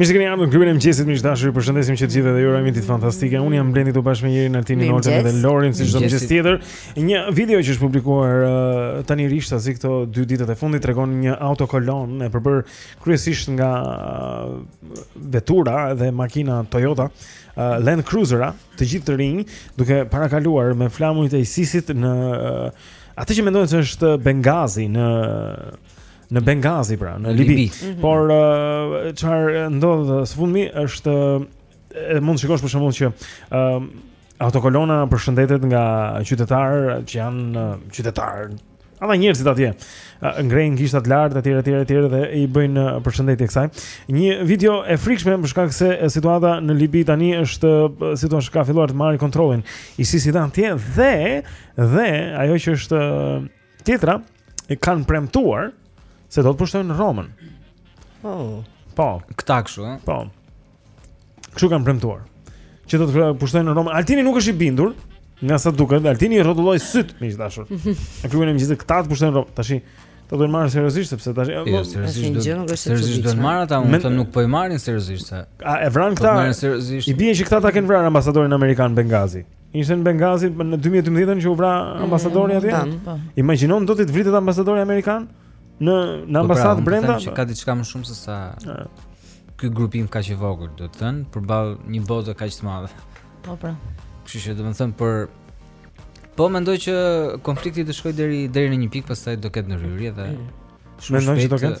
Mirë se keni ardhur në klubin e mëngjesit, miq të dashur, ju përshëndesim që të gjithëve dhe ju urojmë ditë fantastike. Unë jam Blendi këtu bashkë me Jerin, Altinin, Oltën dhe Lorin, si çdo mëngjes tjetër. Një video që është publikuar uh, tani rishtazi këto dy ditët e fundit tregon një autokolonë e përbërë kryesisht nga uh, vetura dhe makina Toyota, uh, Land Cruiser-a, të gjithë të rinj, duke parakaluar me flamurit e ISIS-it në uh, Atë që mendohet se është Bengazi në në Bengazi pra, në Libi. Libi. Mm -hmm. Por eh, çfarë uh, ndodh së fundmi është uh, mund të shikosh për shembull që uh, autokolona përshëndetet nga qytetarë që janë uh, qytetarë Ata njerëzit atje ngrejnë gishtat lart etj etj etj dhe i bëjnë përshëndetje kësaj. Një video e frikshme për shkak se situata në Libi tani është si thua ka filluar të marrë kontrollin ISIS-i atje dhe Dhe ajo që është tjetra e kanë premtuar se do të pushtojnë Romën. Po. Oh. Po. Këta kështu, ëh. Po. Kështu kanë premtuar. Që do të pushtojnë Romën. Altini nuk është i bindur. Nga sa duket, Altini rrotulloi syt, miq të dashur. Në klubin e mëngjesit këta të pushtojnë Romën. Tashi Do të marrë seriozisht sepse tash jo, po, seriozisht do të seriozisht do të marrë ata, unë them nuk po i marrin seriozisht se. A e vran pra këta? I bie që këta ta kenë vrarë ambasadorin amerikan Bengazi. Ishte në Bengazi në 2012 që u vra mm, ambasadori atje. Mm, po. Imagjinon do të vritet ambasadori amerikan në në po, pra, ambasadë brenda. Po, ka diçka më shumë se sa ky grupim kaq i vogël, do të thënë, përball një bote kaq të madhe. Po, pra. Kështu që do të thënë për Po mendoj që konflikti do shkojë deri deri në një pikë, pastaj do ketë ndërhyrje dhe mm. shumë shpejt. Mendoj që do ketë.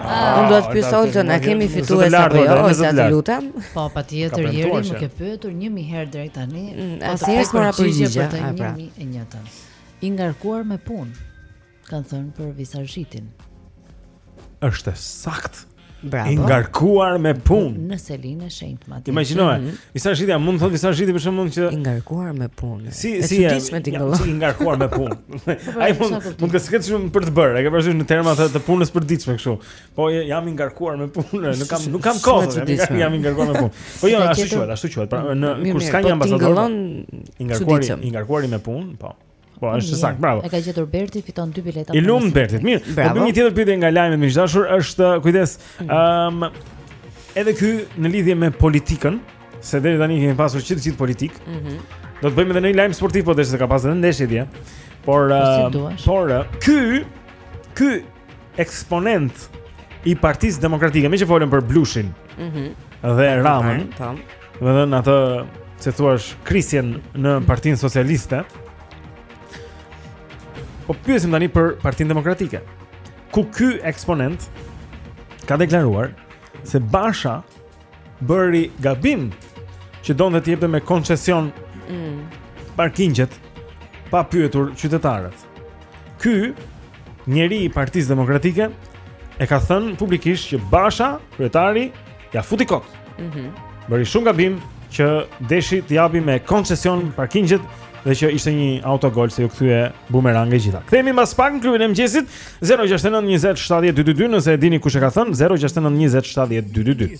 Ah, Unë do të pyes Oltën, a kemi fitues apo jo? Sa të lutem. Po, patjetër, Jeri, më ke pyetur 1000 herë deri tani. Mm, po Asnjë herë s'mora përgjigje për 1000 pra. e njëtën. I ngarkuar me punë, kanë thënë për visazhitin. Është e saktë. Bravo. I ngarkuar me punë. Në Selinë e Shenjtë, Vatikan. Imagjinoje, mhm. Visazhiti, mund të thotë Visazhiti për shembull që i ngarkuar me punë. Si si e di si më tingëllon. Si i ngarkuar me punë. Ai mund mund të s'ketë shumë për të bërë, e ke parasysh në terma të të punës së përditshme kështu. Po jam i ngarkuar me punë, nuk kam nuk kam kohë, jam, jam i ngarkuar me punë. Po jo, ashtu quhet, ashtu quhet. Pra në kur s'ka një po ambasador. I ngarkuar, i ngarkuar me punë, po. Po, është saktë, bravo. E ka gjetur Berti, fiton dy bileta. I lumtë Bertit. Mirë. Po, bravo. Po bëjmë një tjetër pyetje nga lajmet, miq të dashur, kujdes. Ëm mm. um, edhe ky në lidhje me politikën, se deri tani kemi pasur çdo gjë politike. Mhm. Mm Do të bëjmë edhe një lajm sportiv, po derisa ka pasur edhe ndeshje dje. Por po uh, por uh, ky ky eksponent i Partisë Demokratike, meqë folëm për Blushin. Mhm. Mm dhe Ramën. Po. Domethënë atë si thuash Krisjen në partinë socialiste Po pyesim tani për partinë demokratike Ku ky eksponent Ka deklaruar Se Basha Bëri gabim Që donte të jepte me koncesion mm. Parkingjet Pa pyetur qytetarët Ky njeri i Partisë Demokratike e ka thënë publikisht që Basha, kryetari, ia futi kot. Mhm. Mm Bëri shumë gabim që deshi të japi me koncesion parkingjet dhe që ishte një autogol se iu kthye bumerang e gjitha. Kthehemi mbas pak në klubin e mëngjesit 069 20 70 222 nëse e dini kush e ka thënë 069 20 70 222.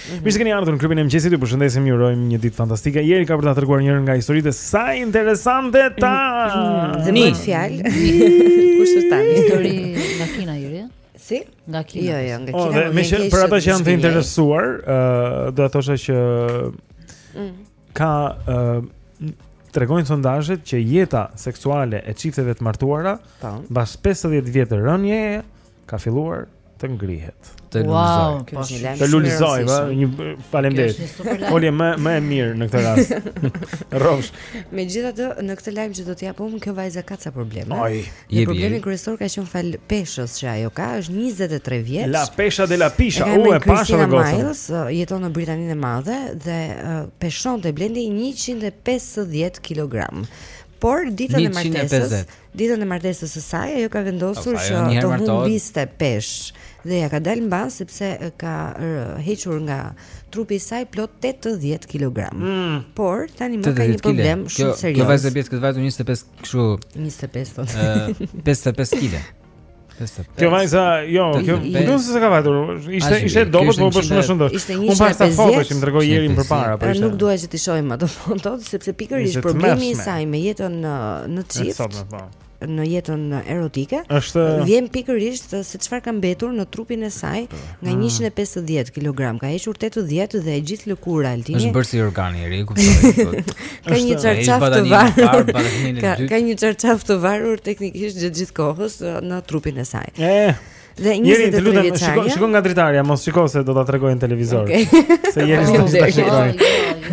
-hmm. Mirë se keni ardhur në klubin e mëngjesit. Ju përshëndesim, ju urojmë një ditë fantastike. Jeri ka për ta treguar njërën nga historitë e saj interesante ta. Dhe më fjalë. Kush është tani? Histori nga Kina Jeri? Si? Nga Kina. Jo, jo, nga Kina. Oh, me që për ata që janë të interesuar, ë uh, do të thosha që mm. ka ë uh, tregojnë sondazhet që jeta seksuale e çifteve të martuara mbas 5 vjet rënie Ka filluar të ngrihet. Të wow, lulëzojë. Të lulëzojë, va, një faleminderit. Olje më më e mirë në këtë rast. Rrofsh. Megjithatë, në këtë lajm që do të japim, kjo vajza ka ca probleme. Oj, je bi. Problemi kryesor ka qenë falë peshës që ajo ka, është 23 vjeç. La pesha de la pisha, u e pasha me gocën. Miles uh, jeton në Britaninë e Madhe dhe uh, peshonte Blendi 150 kg. Por ditën e martesës Ditën e martesës së saj ajo ka vendosur që të humbiste peshë dhe ia ka dalë mbanë sepse ka hequr nga trupi i saj plot 80 kg. Mm. Por tani më ka një problem shumë serioz. Kjo vajzë bie të ketë vajtur 25 kështu. 25 thotë. 55 kg. Kjo vajza, jo, kjo nuk është se ka vajtur. Ishte ishte dobët, por për shumë shëndet. Ishte një shëndet. Unë foto që më tregoi Jeri më parë, por ishte. Nuk dua që t'i shohim ato foto, sepse pikërisht problemi i saj me jetën në në çift po. në jetën erotike është vjen pikërisht se çfarë ka mbetur në trupin e saj po. Nga njëqind e pesëdhjetë kilogram ka hequr tetëdhjetë dhe e gjithë lëkura Altini. Është bërë si organ i ri, e kuptoj. Ka një çarçaf të varur. Ka, ka një çarçaf të varur teknikisht gjatë gjithë kohës në trupin e saj. Eh. Dhe 23 vjeçarja. Shiko nga dritarja, mos shiko se do ta tregoj në televizor. Okay. Se jeni të gjithë. Jo, jo,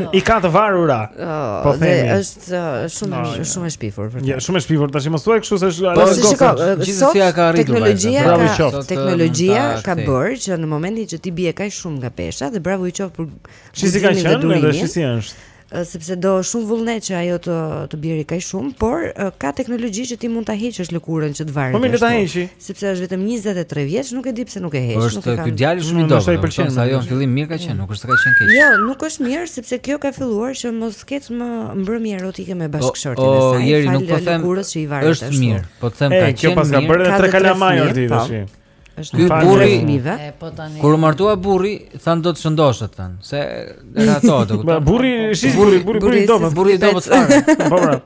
jo. I ka të varura. Oh, po themi. Është shumë no, ja. shumë e shpifur vërtet. Ja, shumë e shpifur. Tash mos thuaj kështu se është hala po, gocë. Gjithsesi ka arritur. Teknologjia bravo i qoftë. Teknologjia ka bërë që në momentin që ti bie kaq shumë nga pesha dhe bravo i qoftë për Shi si ka qenë edhe shi si është sepse do shumë vullnet që ajo të të bjerë kaq shumë, por ka teknologji që ti mund ta heqësh lëkurën që të varet. Po më le ta heqë. Sepse është vetëm 23 vjeç, nuk e di pse nuk e heq, nuk e kam. Është ky djali shumë i dobët. Është ai pëlqen, ajo në fillim mirë ka qenë, nuk është se ka qenë keq. Jo, nuk është mirë sepse kjo ka filluar që mos ketë më mbrëmje erotike me bashkëshortin e saj. O, jeri, nuk po them. Është mirë, po të them ka qenë. Kjo pas ka bërë edhe tre kalamaj ordi po. tash. Është ky burri fëmijëve. Po Kur u martua burri, thanë do të shëndoshet thanë, se era ato do. Po burri, shish burri, burri, burri i dobët, burri i dobët. Po pra.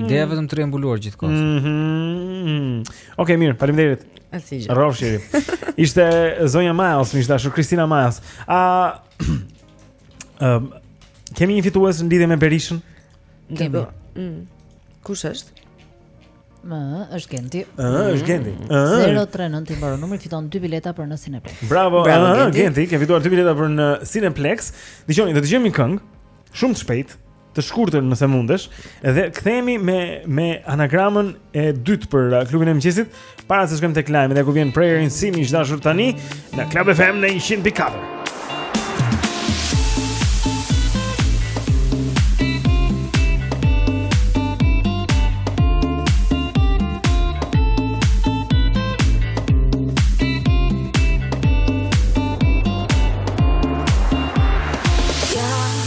Ideja mm. vetëm të mbuluar gjithë kohës. Mm -hmm. Okej, okay, mirë, faleminderit. Asgjë. Rrofshi. Ishte zonja Miles, miq të dashur Kristina Miles. A um, kemi një fitues në lidhje me Berishën? Kemi. Mm. Kush është? Ëm, është Genti. Ë, është Genti. 039 të mbaron numri fiton dy bileta për në Cineplex. Bravo, Bravo Genti. Genti, ke fituar dy bileta për në Cineplex. Dëgjoni, do të dëgjojmë një këngë shumë të shpejtë. të shkurtër nëse mundesh dhe kthehemi me me anagramën e dytë për uh, klubin e mëngjesit para se të shkojmë tek lajmet e ku vjen Prayer in C miq të dashur tani në Club FM në 100.4.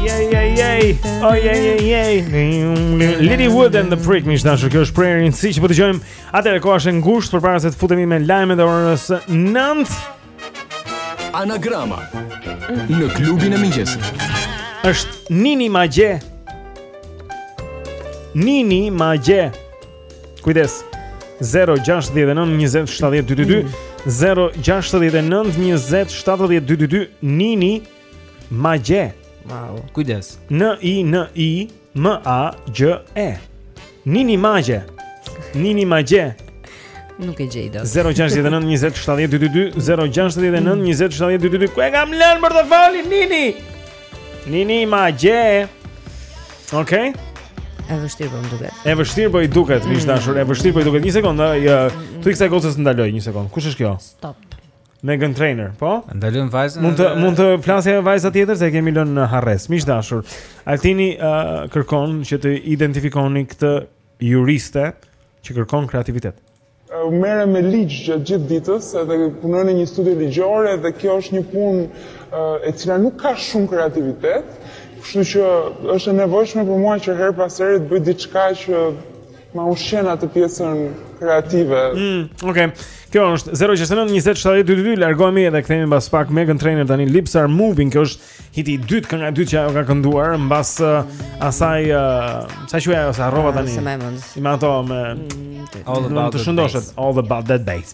Yay yay yay. Oh yay yay yay. Lily Wood and the Prick miq të dashur, kjo është Prayer in C që po dëgjojmë. Atëherë koha është e ngushtë përpara se të futemi me lajmet e orës 9. Anagrama në klubin e mëngjesit. Është Nini Magje. Nini Magje. Kujdes. 0692070222 0692070222 Nini Magje. Magje. Wow. Kujdes. N I N I M A G E. Nini Magje. Nini Magje. Nuk e gjej dot. 069 20 70 222 069 20 70 222. Ku e kam lënë për të folur Nini? Nini Magje. Okej. Okay. E vështirë po më duket. E vështirë po i duket, miq mm. të dashur, e vështirë po i duket. Një sekondë, ja, ta kësaj gocës ndaloj një sekondë. Kush është kjo? Stop. Meghan Trainor, po? Ndalojmë vajzën. Mund të mund të flasë ajo vajza tjetër se e kemi lënë në harresë. Miq të dashur, Altini uh, kërkon që të identifikoni këtë juriste që kërkon kreativitet. Uh, Merrem me ligj gjatë gjithë ditës, edhe punoj në një studio ligjore dhe kjo është një punë uh, e cila nuk ka shumë kreativitet, kështu që është e nevojshme për mua që herë pas here të bëj diçka që Ma ushqen atë pjesën kreative. Mm, okay. Kjo është 069 20 70 222. Largohemi edhe kthehemi mbas pak Meghan Trainor tani Lips Are Moving, kjo është hiti i dytë, kënga e dytë që ajo ka kënduar mbas uh, asaj uh, si quhej ajo se harrova tani. Si më mund. Si më ato me mm, të shëndoshët, All About the Bass. All About That Bass.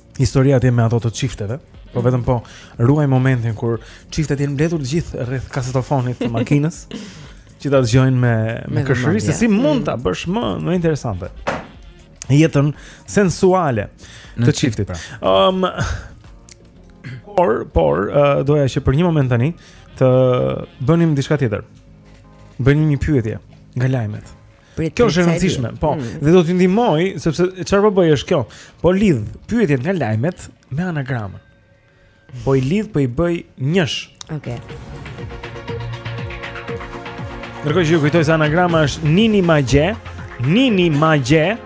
historia atje me ato të çifteve, po mhm. vetëm po ruaj momentin kur çiftet të jenë mbledhur të gjithë rreth kasetofonit të makinës që ta dëgjojnë me me kërshëri se si mund ta mm. bësh më më interesante jetën sensuale të çiftit. Pra. Ëm pra. um, por por uh, doja që për një moment tani të bënim diçka tjetër. Bënim një pyetje nga lajmet. Kjo është e rëndësishme, po. Mm. Dhe do t'ju ndihmoj sepse çfarë po bëj është kjo. Po lidh pyetjen nga lajmet me anagramën. Po i lidh, po i bëj njësh. Okej. Okay. Ndërkohë që ju kujtoj se anagrama është Nini Magje, Nini Magje.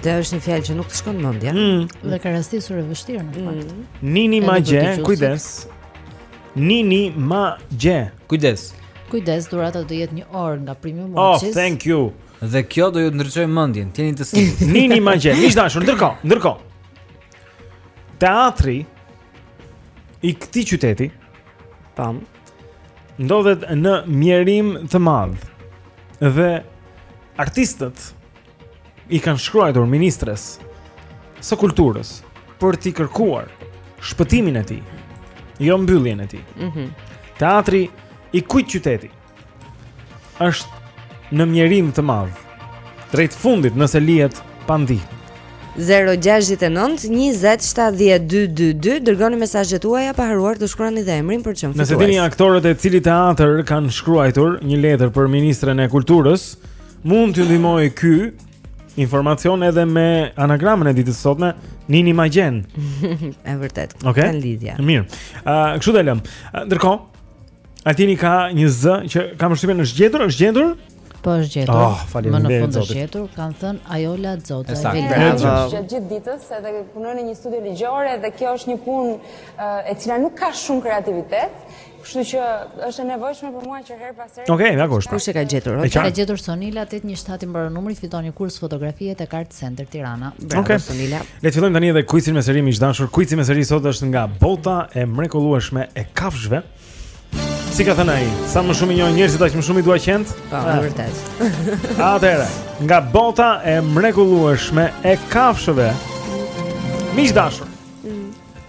Të është një fjalë që nuk të shkon në mendje. Mm. Dhe ka rastisur e vështirë në fakt. Mm. Nini Magje, kujdes. Nini Magje. Kujdes. Kujdes, dhurata do të jetë një orë nga Premium oh, Watches. Oh, thank you. Dhe kjo do ju ndriçojë mendjen. Të jeni të sigurt. Nini Magje. Miq të dashur, ndërkohë, ndërkohë. Teatri i këtij qyteti, tam, ndodhet në mjerim të madh. Dhe artistët i kanë shkruar ministres së kulturës për t'i kërkuar shpëtimin e tij, jo mbylljen e tij. Mhm. Mm Teatri i kujt qyteti është në mjerim të madh. Drejt fundit nëse lihet pa ndihmë. 0-6-9-20-70-2-2-2 Dërgoni mesazhet tuaja pa harruar të shkruani dhe emrin për çmim fitues Nëse dini aktorët e cilit teatër kanë shkruajtur një letër për Ministren e Kulturës Mund t'ju ndihmoj ky informacion edhe me anagramën e ditës së sotme, Nini Magjen. Është e vërtetë. Okej. Okay? Kanë lidhje. Mirë. Ë, uh, kështu dalëm. Uh, Ndërkohë, Altini ka një zë që kam përshtypjen është gjetur, është gjetur? Po është gjetur. Oh, Më në fund është gjetur, kanë thënë Ajola Xota e Veli. Bravo. Gjatë gjithë ditës edhe punoj në një studio ligjore dhe kjo është një punë e cila nuk ka shumë kreativitet. Kështu që është e nevojshme për mua që herë pas here. Okej, okay, dakor. Kush e ka gjetur? E ka gjetur Sonila 817 i mbaron numri, fiton një kurs fotografie te Art Center Tirana. Bravo okay. Sonila. Le të fillojmë tani edhe kuicin me seri miq të dashur. Kuici me seri sot është nga bota e mrekullueshme e kafshëve. Si ka thënë ai, sa më shumë i njoh njerëzit aq më shumë i dua qentë? Po, ah. vërtet. Atëherë, nga bota e mrekullueshme e kafshëve. Miq të dashur.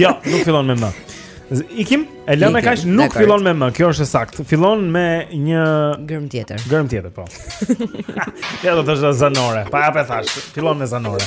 jo, nuk fillon me më. Ikim, e lëmë kaq nuk fillon me më. Kjo është e saktë. Fillon me një germë tjetër. Germë tjetër, po. ja do të thosha zanore. Prapë po thashë, fillon me zanore.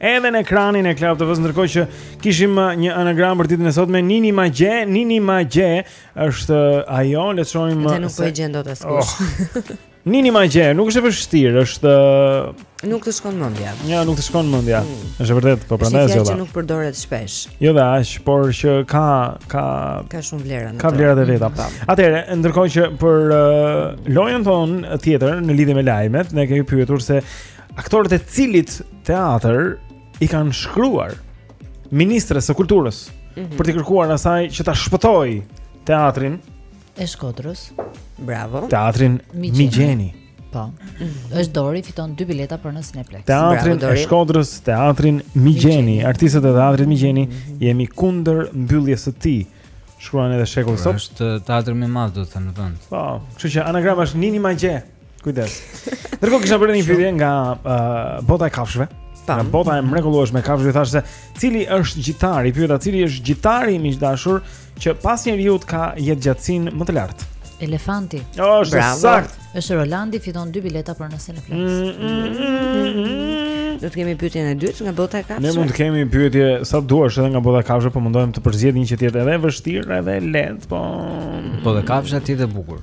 Edhe në ekranin e Club TV-s ndërkohë që kishim uh, një anagram për ditën e sotme Nini Magje, Nini Magje është uh, ajo, le të shohim. Atë uh, nuk po e gjen dot askush. Oh. Nini Magje, nuk është e vështirë, është nuk të shkon mendja. Jo, nuk të shkon mendja. Mm. Është e vërtetë, po prandaj është që nuk përdoret shpesh. Jo dhe aq, por që ka ka ka shumë vlera. Ka vlerat e veta. Mm, Atëherë, ndërkohë që për uh, lojën tonë tjetër në lidhje me lajmet, ne kemi pyetur se Aktorët e cilit teatër i kanë shkruar ministres së kulturës mm -hmm. për t'i kërkuar asaj që ta shpëtojë teatrin e Shkodrës. Bravo. Teatrin Migjeni. Po. Është Dori fiton dy bileta për në Cineplex. Teatrin Bravo, e Shkodrës, Teatrin Migjeni, artistët e Teatrit Migjeni, mm -hmm. jemi kundër mbylljes së tij. Shkruan edhe Shekulli sot. Është teatri më i madh do të thënë në vend. Po, kështu që anagrama është Nini Maxhe. Kujdes. Ndërkohë kisha bërë një pyetje nga uh, bota e kafshëve. Nga bota e mrekullueshme e kafshëve thashë se cili është gjitari, pyeta cili është gjitari miq të dashur që pas njeriut ka jetëgjatësinë më të lartë. Elefanti. Oh, është saktë. Është Rolandi fiton dy bileta për në Cineplex. Mm, mm, mm, Do të kemi pyetjen e dytë nga bota e kafshëve. Ne mund të kemi pyetje sa duash edhe nga bota e kafshëve, po mundohemi të përzgjedhim një që të jetë edhe e vështirë edhe e lehtë, po. Bota e kafshëve ti të bukur.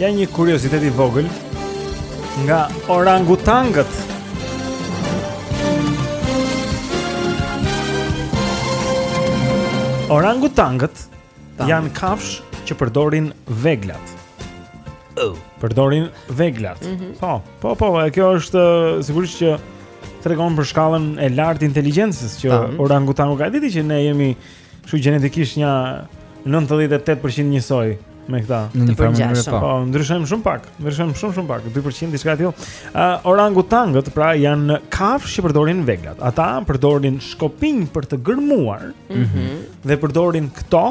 Ja një kuriozitet i vogël nga orangutangët. Orangutangët janë kafshë që përdorin veglat. Oh. Përdorin veglat. Mm -hmm. Po, po, po, e kjo është sigurisht që tregon për shkallën e lartë të inteligjencës që orangutangu ka. E dini që ne jemi Kështu gjenetikisht nja 98% njësoj me këta. Në një farë mënyrë po. Po, ndryshojmë shumë pak, ndryshojmë shumë shumë pak, 2% diçka e tillë. Uh, orangutangët pra janë kafshë që përdorin veglat. Ata përdorin shkopinj për të gërmuar. Mhm. Mm dhe përdorin këto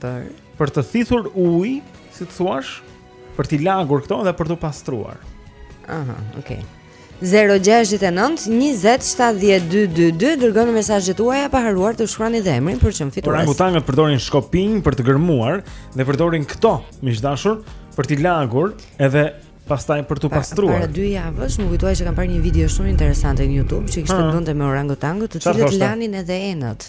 për për të thithur ujë, si të thuash, Për t'i lagur këto dhe për t'u pastruar. Aha, okay. 0692070222 dërgoni mesazhet tuaja pa harruar të shkruani dhe emrin për çmim fitues Orangutangët përdorin shkopinj për të gërmuar Dhe përdorin këto miq të dashur për t'i lagur edhe pastaj për t'u pastruar. Para dy javësh m'u kujtua se kam parë një video shumë interesante në YouTube që kishte të bënte me orangutangët, të cilët lanin edhe enët.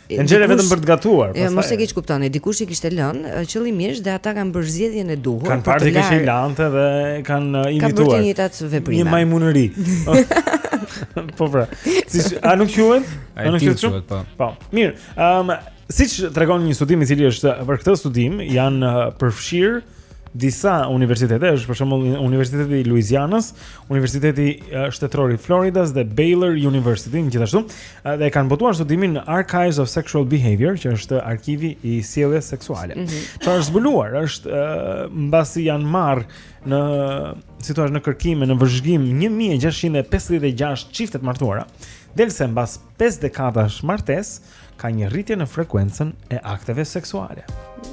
Tenxhere vetëm për të gatuar, pastaj. Jo, mos e keqkuptoni, dikush i kishte lënë qëllimisht dhe ata kanë bërë zgjedhjen e duhur. Kanë parë dikë që i lante dhe kanë imituar. Kanë bërë të njëjtat veprime. Një majmunëri. Po pra. Si, a nuk quhet? A nuk quhet? Po. po. Mirë. Ëm, um, siç tregon një studim i cili është për këtë studim janë përfshirë disa universitete, është për shembull Universiteti i Louisianës, Universiteti Shtetëror i Floridas dhe Baylor University gjithashtu dhe e kanë botuar studimin në Archives of Sexual Behavior, që është arkivi i sjelljes seksuale. Mm -hmm. Çfarë është zbuluar është mbasi janë marrë në si të thuash në kërkim e në vëzhgim 1656 çifte të martuara, del se mbas 5 dekadash martesë ka një rritje në frekuencën e akteve seksuale.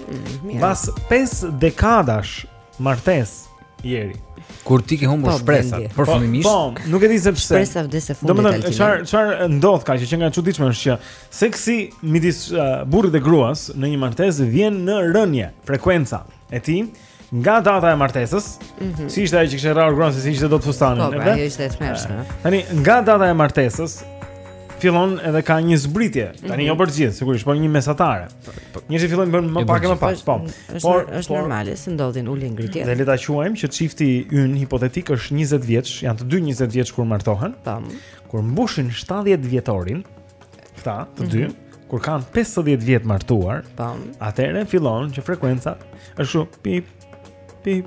Mm -hmm. Mbas 5 dekadash Martesë, Jeri. Kur ti ke humbur po, shpresat, po, përfundimisht. Po, po, nuk e di se pse. Shpresa vdes e fundit. Domethënë, çfar çfarë ndodh ka që që nga e çuditshme është që seksi midis uh, burrit dhe gruas në një martesë vjen në rënie, frekuenca e tij nga data e martesës, mm -hmm. si ishte ajo që kishte rrahur gruan se s'i vishte dot fustanin, po, pra, edhe. Po, ajo ishte e tmerrshme. Eh, tani nga data e martesës fillon edhe ka një zbritje. Tani mm -hmm. jo për të gjithë, sigurisht, por një mesatare. Njerëzit fillojnë bëjnë më pak e më pak, po. Por është normale se ndodhin ulje ngritje. Dhe le ta quajmë që çifti ynë hipotetik është 20 vjeç, janë të dy 20 vjeç kur martohen. Tam. Kur mbushin 70 vjetorin, këta të dy, mm -hmm. kur kanë 50 vjet martuar, tam. Atëherë fillon që frekuenca është shumë pip pip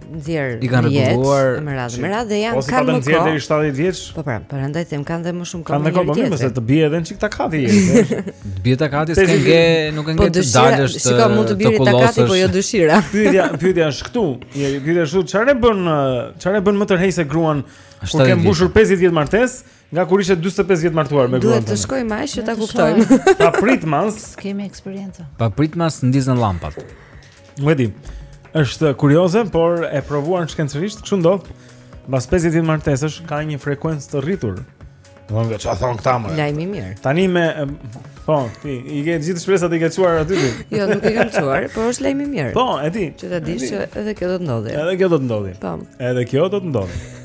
nxjerr i kanë rregulluar me radhë me radhë dhe janë po, kanë më shumë kohë. Ose deri 70 vjeç. Po pra, prandaj them kanë dhe më shumë kohë. Kanë më kohë po mirë, se të bie edhe çik takati jeri. Të bie takati s'ke nge, nuk e nge po, të dalësh të. Shiko mund të bie takati po jo dëshira. Pyetja, pyetja është këtu. Jeri pyetja është çfarë bën, çfarë bën më tërheqse gruan kur ke mbushur 50 vjet martesë? Nga kur ishte 45 vjet martuar me gruan. Duhet të shkojmë ama që ta kuptojmë. Papritmas, kemi eksperiencë. Papritmas ndizen llampat. Nuk e di. Është kurioze, por e provuar shkencërisht, kështu ndodh. Mbas 50 vjet martesësh ka një frekuencë të rritur. Do të thotë thonë këta më. Lajm i mirë. Tani me po, ti i ke gjithë shpresat i ke çuar aty ti. jo, nuk i kam çuar, por është lajm i mirë. Po, e di. Që ta dish që edhe kjo do të ndodhi. Edhe kjo do të ndodhi. Po. Edhe kjo do të ndodhi.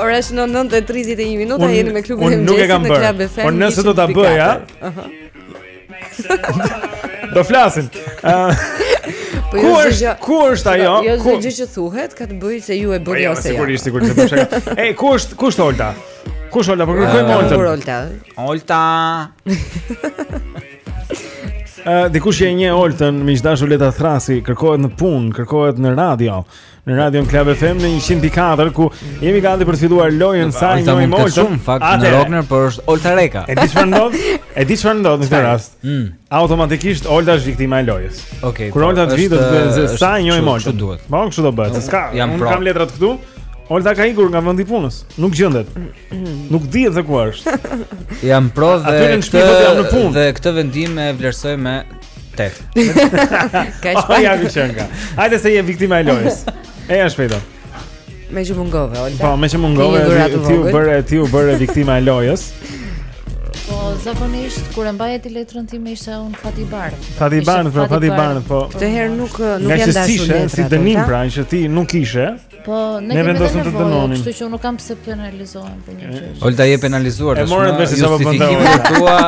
Ora është në 9:31 minuta un, jeni me klubin e mëngjesit në Club FM. Por nëse do ta bëja. Do flasim. Uh, po jo, ku është jo, ku është ajo? Jo, jo gjë që thuhet, ka të bëjë se ju e bëni po jo, ose jo. Sigurisht, sigurisht, po shaka. Ej, ku është ku është Olta? Ku është Olta, po kërkoj uh, Olta. Ku është Olta? Olta. Ë, uh, dikush që e njeh Oltën, miq të dashur le ta thërrasi, kërkohet në punë, kërkohet në radio. Në Radio Club FM në 104 ku jemi gati për të filluar lojën sa i njeh Olta. Olta në fakt në Rogner, por është Olta Reka. E di çfarë ndodh? E di çfarë ndodh në këtë rast? Mm. Automatikisht Olta është viktima e lojës. Okej. Okay, Kur po, Olta të vijë te sa i njeh Olta. Çfarë duhet? Po kështu do bëhet. S'ka. Unë pra. kam letrat këtu. Olta ka ikur nga vendi i punës. Nuk gjendet. Nuk dihet se ku është. Jam pro dhe aty në shtëpi jam në punë. Dhe këtë vendim e vlerësoj me 8. Ka shpëtuar. Hajde se je viktima e lojës. Eja shpejto. Meqë mungove, Olta. Po, meqë mungove, ti u bëre, ti u bëre viktima e lojës. Po, zakonisht, kur e mbaje ti letrën ti më isha unë fatbardhë. Fatbardhë, po, fatbardhë, po. Këtë herë nuk, nuk janë dashu letrën. Ngaqë si si dënim pra, që ti nuk ishe. Po, ne, ne vendosëm të të dënonim. Kështu që nuk kam pse penalizohem për një gjë. Olta je penalizuar, është justifikimet e tua.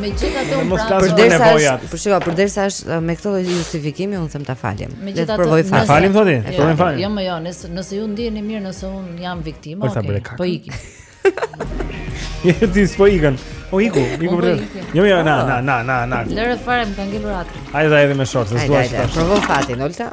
Megjithatë unë pra përderisa për shiko përderisa është me këtë lloj justifikimi unë them ta falim. Megjithatë provoj ta falim thotë. Jo, provoj fal. Jo, jo, nëse nëse ju ndiheni mirë nëse unë jam viktimë, okay. Po iki. Je ti s'po ikën. O po iku, iku vetë. Jo, jo, na, na, na, na, na. Lëre fare më ka ngelur atë. Hajde ta hedhim me short, s'dua të tash. Provo fatin, Olta.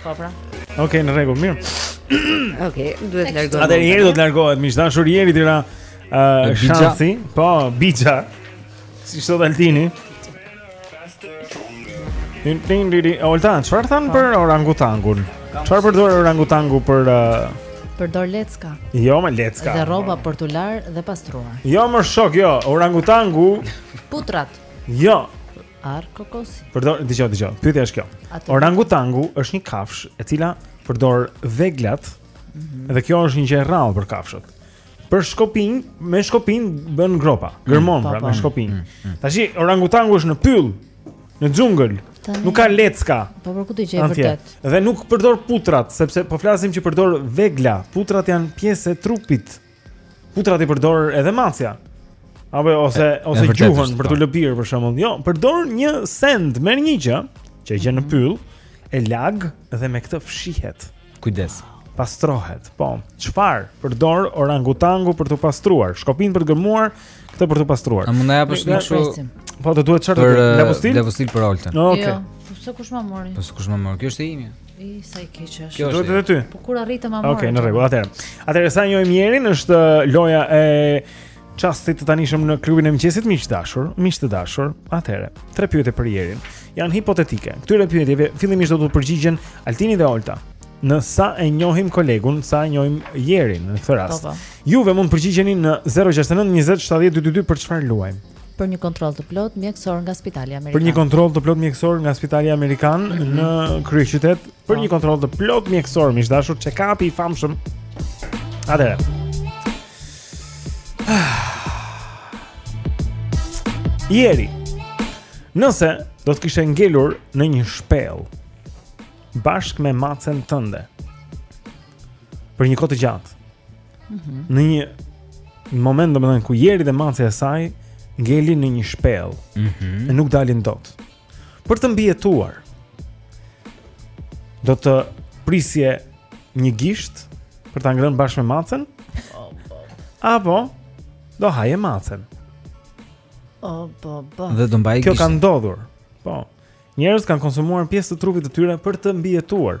Po pra. Okej, okay, në rregull, mirë. Okej, okay, duhet të largohet. Atëherë Jeri do të largohet, miq të dashur, Jerit i ra uh, shansi, po, bixa. Siç do Altini. Din din din din. Olta, çfarë thamë po. për orangutangun? Çfarë përdor orangutangu për uh... përdor lecka? Jo, më lecka. Dhe rroba për t'u larë dhe pastruar. Jo, më shok, jo, orangutangu. Putrat. Jo. Arrë kokosi. Përdor, dëgjo, dëgjo. Pyetja është kjo. Orangutangu është një kafshë e cila përdor veglat. Mm -hmm. Dhe kjo është një gjë e rrallë për kafshët. Përdor shkopin, me shkopin bën gropa, mm, gërmon mm, pra me shkopin. Mm, mm. Tashi orangutangu është në pyll, në xhungël. Nuk ka lecka. Po ku do të gjejë vërtet. Dhe nuk përdor putrat, sepse po flasim që përdor vegla. Putrat janë pjesë e trupit Putrat i përdor edhe macja. Apo ose e, ose gjuhën për t'u po. lëpirë për shembull. Jo, përdor një send, merr një gjë që e gjen në mhm. pyll, e lag dhe me këtë fshihet. Kujdes. Pastrohet. Po, çfarë? Përdor orangutangu për t'u pastruar, shkopin për të gërmuar, këtë për t'u pastruar. A mund të japësh më kështu? Po, të duhet çfarë? Lapostil? Lapostil për Oltën. Okej. Jo, po pse kush më mori? Po pse kush më mori? Kjo është e imja. I sa i keq është. Kjo është edhe ty. Po kur arritëm amor. Okej, okay, në rregull, atëherë. Atëherë sa e njohim Jerin është uh, loja e çastit të tanishëm në klubin e mëngjesit miq të dashur, miq të dashur. Atëherë, tre pyetje për Jerin. Janë hipotetike. Këtyre pyetjeve fillimisht do t'u përgjigjen Altini dhe Olta. Në sa e njohim kolegun, sa e njohim Jerin në këtë rast. Po, po. Juve mund të përgjigjeni në 069 20 70 222 për çfarë luajmë. për një kontroll të plotë mjekësor nga Spitali Amerikan. Për një kontroll të plotë mjekësor nga Spitali Amerikan mm -hmm. në kryeqytet, për një po. kontroll të plotë mjekësor, miq të dashur, check-upi i famshëm. Atëherë. Jeri. Nëse do të kishe ngelur në një shpellë bashkë me macen tënde për një kohë të gjatë. Mm -hmm. Në një në moment do të thënë ku jeri dhe macja e saj ngelin në një shpellë. Mm -hmm. E nuk dalin dot. Për të mbijetuar do të prisje një gisht për ta ngrënë bashkë me macën? Apo do haje macën? O po po. Dhe do mbaj gisht. Kjo ka ndodhur. Po. Njerëz kanë konsumuar pjesë të trupit të tyre për të mbijetuar.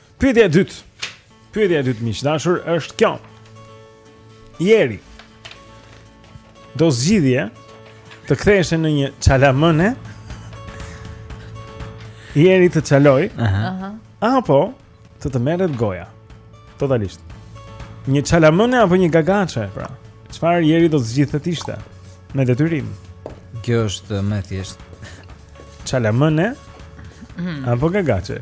Pyetja e dytë. Pyetja e dytë miq të dashur është kjo. Jeri. Do zgjidhje të ktheheshe në një çalamëne. Jeri të çaloj. Aha. Uh -huh. Apo të të merret goja. Totalisht. Një çalamëne apo një gagaçe, pra. Çfarë Jeri do zgjidhte të ishte me detyrim? Kjo është më thjesht. Çalamëne? Mm. Apo gagaçe.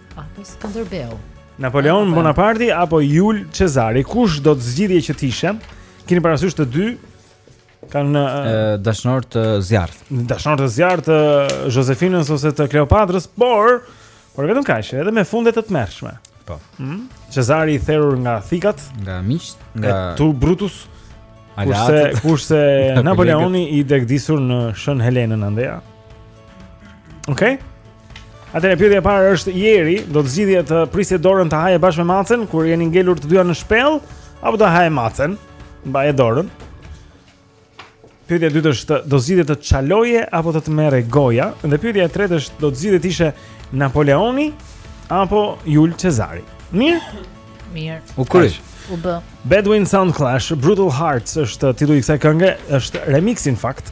Apo Skënderbeu. Napoleon Bonaparti apo Jul Cezari, kush do të zgjidhje që të ishe? Keni parasysh të dy kanë uh, dashnorë të zjarrtë. Dashnorë të zjarrtë të Jozefinës ose të Kleopatrës, por por vetëm kaq, edhe me funde të tmerrshme. Po. Mm? Cezari i therur nga thikat, nga miqtë, nga tu Brutus. Kurse kurse Napoleoni i degdisur në Shën Helenën andej. Okej? Okay? Atëherë pyetja e parë është Jeri, do të zgjidhje të prisje dorën ta haje bashkë me macën kur jeni ngelur të dyja në shpellë apo do haje macën? Mbaje dorën. Pyetja e dytë është do zgjidhje të çaloje apo të të merrej goja? Dhe pyetja e tretë është do të zgjidhje të ishe Napoleoni apo Jul Cezari? Mirë? Mirë. U krye. U bë. Bedouin Soundclash, Brutal Hearts është titulli i kësaj kënge, është remiks në fakt.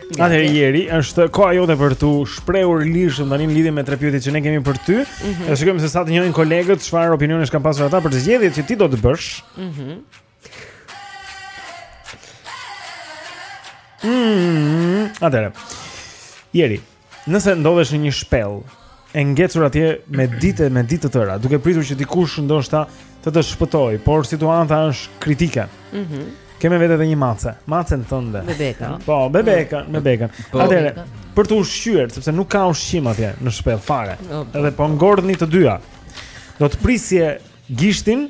Atëherë Jeri është koha jote për t'u shprehur lirshëm tani në lidhje me tre pyetjet që ne kemi për ty. Mm -hmm. Ne shikojmë se sa të njohin kolegët, çfarë opinionesh kanë pasur ata për zgjedhjet që ti do të bësh. Mhm. Mm Mm, atëherë. Jeri, nëse ndodhesh në një shpellë, e ngecur atje me ditë e me ditë të tëra, duke pritur që dikush ndoshta të të shpëtojë, por situata është kritike. Mhm. Mm Ke me vete edhe një mace, macen tënde. Bebeka. Po, Bebeka, Bebekën. Po. Atëherë, për të ushqyer, sepse nuk ka ushqim atje në shpellë fare. Edhe po ngordhni të dyja. Do të prisje gishtin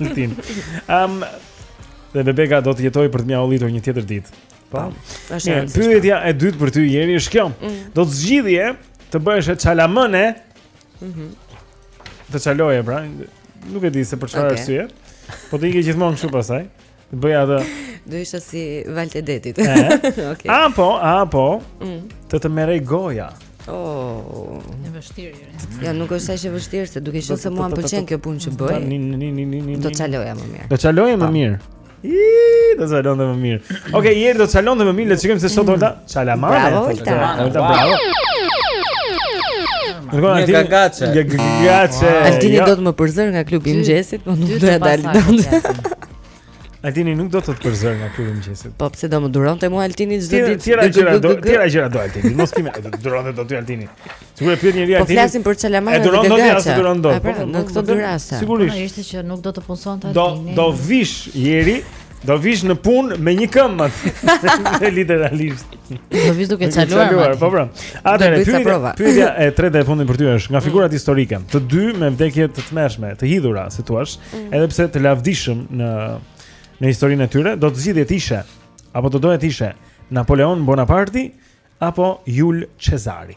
Altin. Ëm dhe Bebeka do të jetojë për të mjaullitur një tjetër ditë. Po. Është pyetja e dytë për ty Jeri është kjo. Mm. Do të zgjidhje të bëheshe çalamëne? Mhm. Mm të çaloje pra, nuk e di se për çfarë okay. arsye. Po të ikje gjithmonë kështu pastaj. Bëj atë. Do isha si valë e detit. Okej. A po, a po. Mm. Të të merrej goja. Oh, e vështirë. Ja, nuk është aq e vështirë se duke qenë se mua më pëlqen kjo punë që bëj. Ni ni ni ni ni. Do çaloja më mirë. Do çaloja më mirë. I, do të çalon më mirë. Okej, okay, Ieri do të çalonte më mirë, le të shikojmë se sot Olta çalama. Bravo, Olta. Olta, bravo. Nuk ka gaçe. Gaçe. Altini jo. do të më përzërë nga klubi i mëngjesit, po nuk ia del dot. Altini nuk do të të përzërë nga klubi e mëngjesit. Po pse do më duronte mua Altini çdo ditë? Tjera gjëra do, tjera gjëra do Altini. Mos kime, do duronte do ty Altini. Sigur e pyet njëri po Altini. Po flasim për çalamanë dhe gaçë. Do duronte, do duronte. Po, pra, në këto dy raste. Sigurisht. Po ishte që nuk do të punësonte Altini. Do do vish Ieri, do vish në punë me një këmbë. Literalisht. Do vish duke çaluar. Çaluar, po pra. Atëherë pyetja, pyetja e tretë e fundit për ty është nga mm. figurat historike. Të dy me vdekje të tmerrshme, të hidhura, situash, mm. edhe pse të lavdishëm në në historinë e tyre, do të zgjidhje të ishe apo do doje të ishe Napoleon Bonaparti apo Jul Cezari.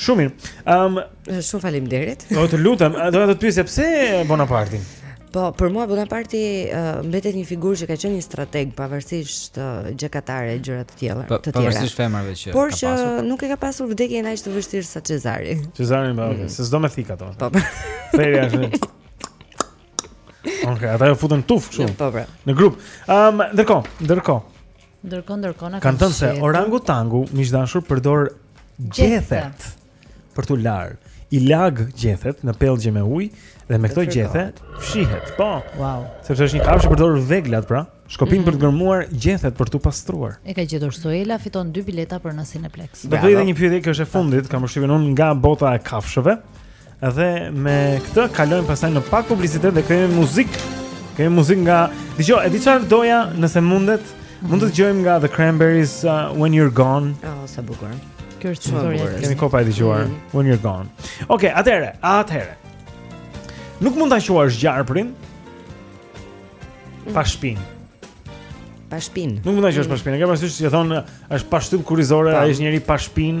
Shumë mirë. Ëm, um, shumë faleminderit. Do të lutem, do të pyesja pse Bonaparti? Po, për mua Bonaparti uh, mbetet një figurë që ka qenë një strateg pavarësisht uh, gjekatare e gjëra të tjera, pa, të tjera. Pavarësisht femrave që Por ka pasur. Por që nuk e ka pasur vdekjen aq të vështirë sa Cezari. Cezari më, mm. se s'do me thik ato. Po. po. Theri ashtu. Okej, okay, ata e futën tufë kështu. Jo, po, po. Në grup. Ëm, um, ndërkohë, ndërkohë. Ndërkohë ndërkohë na kanë thënë se orangutangu miq të dashur përdor gjethet për t'u larë. I lag gjethet në pellgje me ujë dhe me këto gjethe fshihet. Po. Wow. Sepse është një kafshë që përdor veglat pra, shkopin mm -hmm. për të gërmuar gjethet për t'u pastruar. E ka gjetur Soela fiton dy bileta për në Cineplexx. Do të bëj një pyetje që është e fundit, kam përshtypjen unë nga bota e kafshëve. Dhe me këtë kalojmë pastaj në pak publicitet dhe kemi muzikë Kemi muzikë nga... Dijo, e di çfarë doja nëse mundet mhm. Mund të dëgjojmë nga The Cranberries uh, When You're Gone Oh, sa bukur Kjo është shumë bukur Kemi kohë pa e dëgjuar mhm. When You're Gone Okej, okay, atëherë, atëherë Nuk mund ta quash gjarprin mhm. Pa shpinë Pa shpinë Nuk mund ta quash pa shpinë E ke parasysh që thonë është pa shtyllë kurrizore Ai është njeri pa shpinë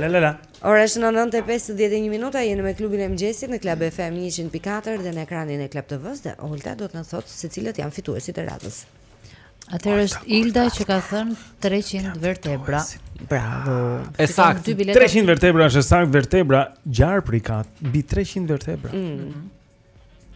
La la la. Ora është 9:51 minuta, jeni me klubin e mëngjesit në Club FM 100.4 dhe në ekranin e Club TV-së dhe Olta do të na thotë se cilët janë fituesit e radhës. Atëherë është Ilda që ka thënë 300 vertebra. Bravo. E saktë. 300 vertebra është e saktë, vertebra gjarpri ka mbi 300 vertebra. Mm.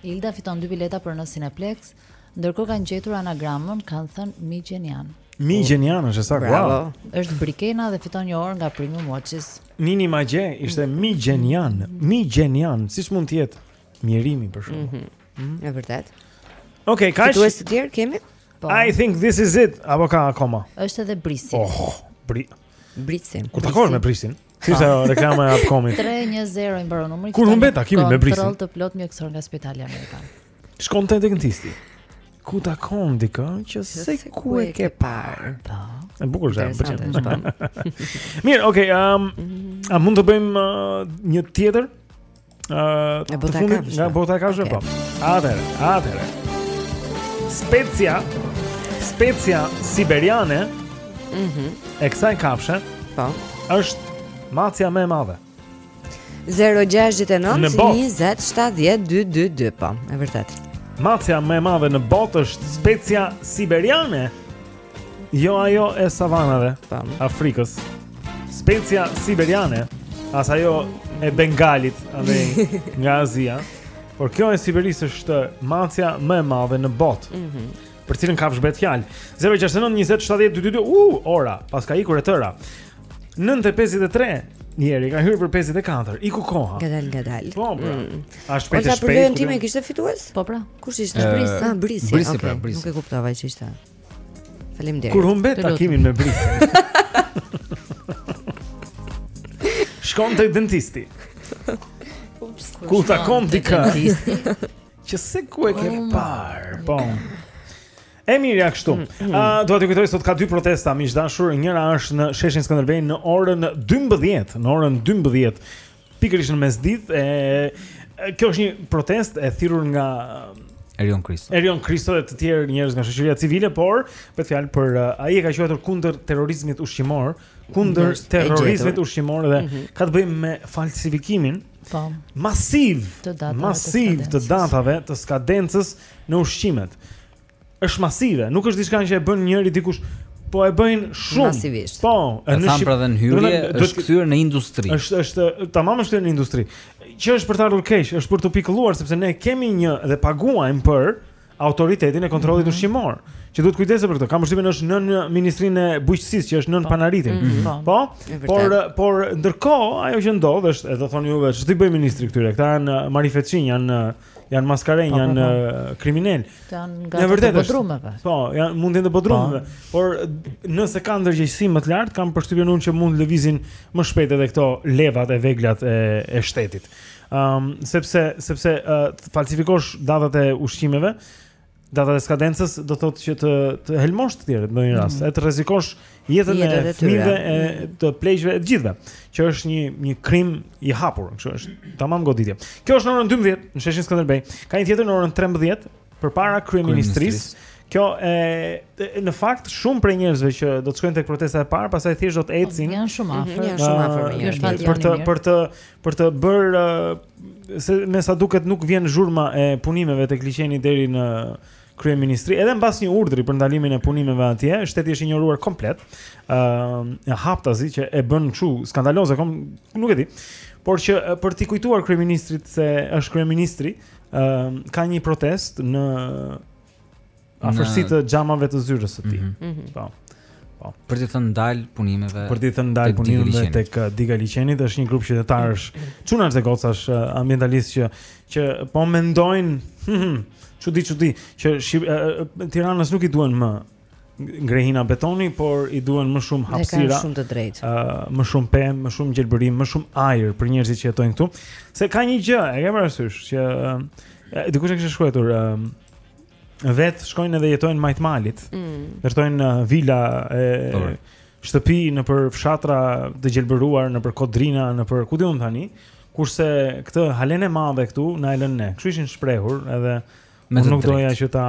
Ilda fiton dy bileta për në Cineplexx. Ndërkohë kanë gjetur anagramën, kanë thënë Migjeniane. Migjeniane është e saktë. Bravo. Është Brikena dhe fiton një orë nga Premium Watches. Nini Magje ishte Migjeniane. Migjeniane, siç mund të jetë mjerimi për shembull. Mhm. Mm e vërtetë. Okej, okay, ka të tjerë kemi? Po. I think this is it. Apo ka akoma. Është edhe Brisi. Oh, Bri. Brisin. Kur takohemi me Brisin? Si reklama e Abcomit. 310 i mbaron numri. Kur humbet takimin me Brisin? Kontroll të plotë mjekësor nga Spitali Amerikan. Shkon te dentisti. Ku takon dikë që s'e di ku e ke parë. Po. E bukur është, po. Mirë, okay, um, a mund të bëjmë uh, një tjetër? Uh, e fundit nga bota e kafshëve. Nga bota e kafshëve, okay. po. Atëherë, atëherë. Specia, specia siberiane, mm -hmm. e kësaj kafshe, po. është macja më e madhe. 069 20 70 222 po, e vërtetë. Macja më e madhe në botë është specia siberiane. Jo ajo e savanave të Afrikës. Specia siberiane, as ajo e Bengalit, andej nga Azia. Por kjo e Siberisë është macja më e madhe në botë. Mhm. Mm për cilën kafshë bëhet fjalë. 069 20 70 222. U, ora, paska ikur e tëra. 9:53. Njëra ka hyrë për 54. Iku koha. Gadal, gadal. Po, pra. Mm. A shpejt e shpejt. Po, ti me kishte fitues? Po, pra. Kush ishte? Brisi. Ah, Brisi. Brisi, okay. pra, Brisi. Nuk e kuptova që ishte. Faleminderit. Kur humbet takimin me Brisin. Shkon te dentisti. Ups. Ku takon dikë? Që se ku e ke oh parë? Po. E mira kështu. Mm, mm. Ah, dua të kujtoj sot ka dy protesta miq të dashur, njëra është në Sheshin Skënderbej në orën 12, në orën 12 Pikërisht në mesditë e kjo është një protestë e thirrur nga Erion Kristo. Erion Kristo dhe të tjerë njerëz nga shoqëria civile, por bëhet fjalë për uh, ai e ka quajtur kundër terrorizmit ushqimor, kundër terrorizmit ushqimor dhe mm -hmm. ka të bëjë me falsifikimin po masiv, masiv të datave të skadencës në ushqimet. është masive, nuk është diçka që e bën njeri dikush po e bëjnë shumë masivisht. Po, e në Shqipëri pra dhe në hyrje është kthyer në industri. Është është tamam është në industri. Që është për të ardhur keq, është për të pikëlluar sepse ne kemi një dhe paguajmë për autoritetin e kontrollit mhm. ushqimor, mm -hmm. që duhet të kujdeset për këtë. Kam përshtypjen është nën Ministrinë e Bujqësisë që është nën po. Panaritin. Mm -hmm. Po. po? Por por ndërkohë ajo që ndodh është, e do thoni juve, ç't'i bëjë ministri këtyre? Këta janë uh, marifetçinj, janë uh, janë maskarenj, po, po, janë po. kriminelë. Janë nga të bodrumeve. Po, janë mund të jenë të bodrumeve, por nëse kanë ndërgjegjësi më të lartë, kam përshtypjen unë që mund të lëvizin më shpejt edhe këto levat e veglat e e shtetit. Ëm um, sepse sepse uh, të falsifikosh datat e ushqimeve, Datat e skadencës do të thotë që të të helmosh të tjerët ndonjë rast, mm -hmm. e të rrezikosh jetën e fëmijëve e mhm. të pleqve të gjithëve, që është një një krim i hapur, kështu është. Tamam goditje. Kjo është në orën 12 në sheshin Skënderbej. Ka një tjetër në orën 13 përpara kryeministrisë. Kjo e, e në fakt shumë prej njerëzve që do të shkojnë tek protesta e parë, pastaj thjesht do të ecin. Janë shumë afër, mhm, janë shumë afër. Është fat janë. Për të për të për të bërë se me sa duket nuk vjen zhurma e punimeve tek liqeni deri në kryeministri, edhe mbas një urdhri për ndalimin e punimeve atje, shteti është injoruar komplet. ë uh, haptazi që e bën kështu skandaloze, kom nuk e di. Por që uh, për t'i kujtuar kryeministrit se është kryeministri, ë uh, ka një protestë në afërsi të xhamave të zyrës së tij. Mhm. Mhm. Po. Po. Për të thënë ndal punimeve. Për të thënë ndal punimeve tek uh, Diga e Liqenit, është një grup qytetarësh, mhm. çunash dhe gocash uh, ambientalistë që që po mendojnë, hmm, çudi çudi, që shqip, uh, Tiranës nuk i duhen më ngrehina betoni, por i duhen më shumë hapësira. Është shumë të drejtë. Ë, uh, më shumë pemë, më shumë gjelbërim, më shumë ajër për njerëzit që jetojnë këtu. Se ka një gjë, e ke parasysh që uh, dikush e kishte shkruar, uh, vetë shkojnë edhe jetojnë majë të malit. Mm. Ndërtojnë uh, vila e shtëpi nëpër fshatra të gjelbëruar, nëpër kodrina, nëpër ku di unë tani, kurse këtë halenë e madhe këtu na e lënë ne. Kështu ishin shprehur edhe Me të drejtë. unë nuk doja që ta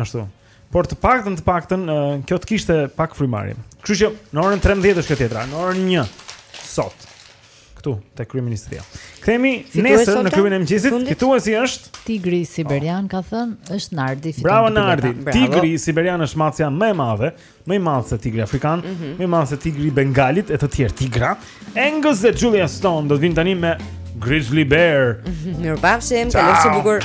ashtu. Por të paktën të paktën uh, kjo të kishte pak frymëmarrje. Kështu që në orën 13 është kjo tjetra, në orën 1 sot. këtu te kryeministria. Kthehemi nesër në klubin e mëngjesit. Fituesi është Tigri Siberian, ka thënë, është Nardi fiton. Bravo Nardi. Tigri Siberian është macja më e madhe, më i madh se tigri afrikan, mm -hmm. më i madh se tigri i Bengalit e të tjerë tigra. Angus dhe Julia Stone do të vinë tani me Grizzly Bear. Mirupafshim, kalofshi bukur.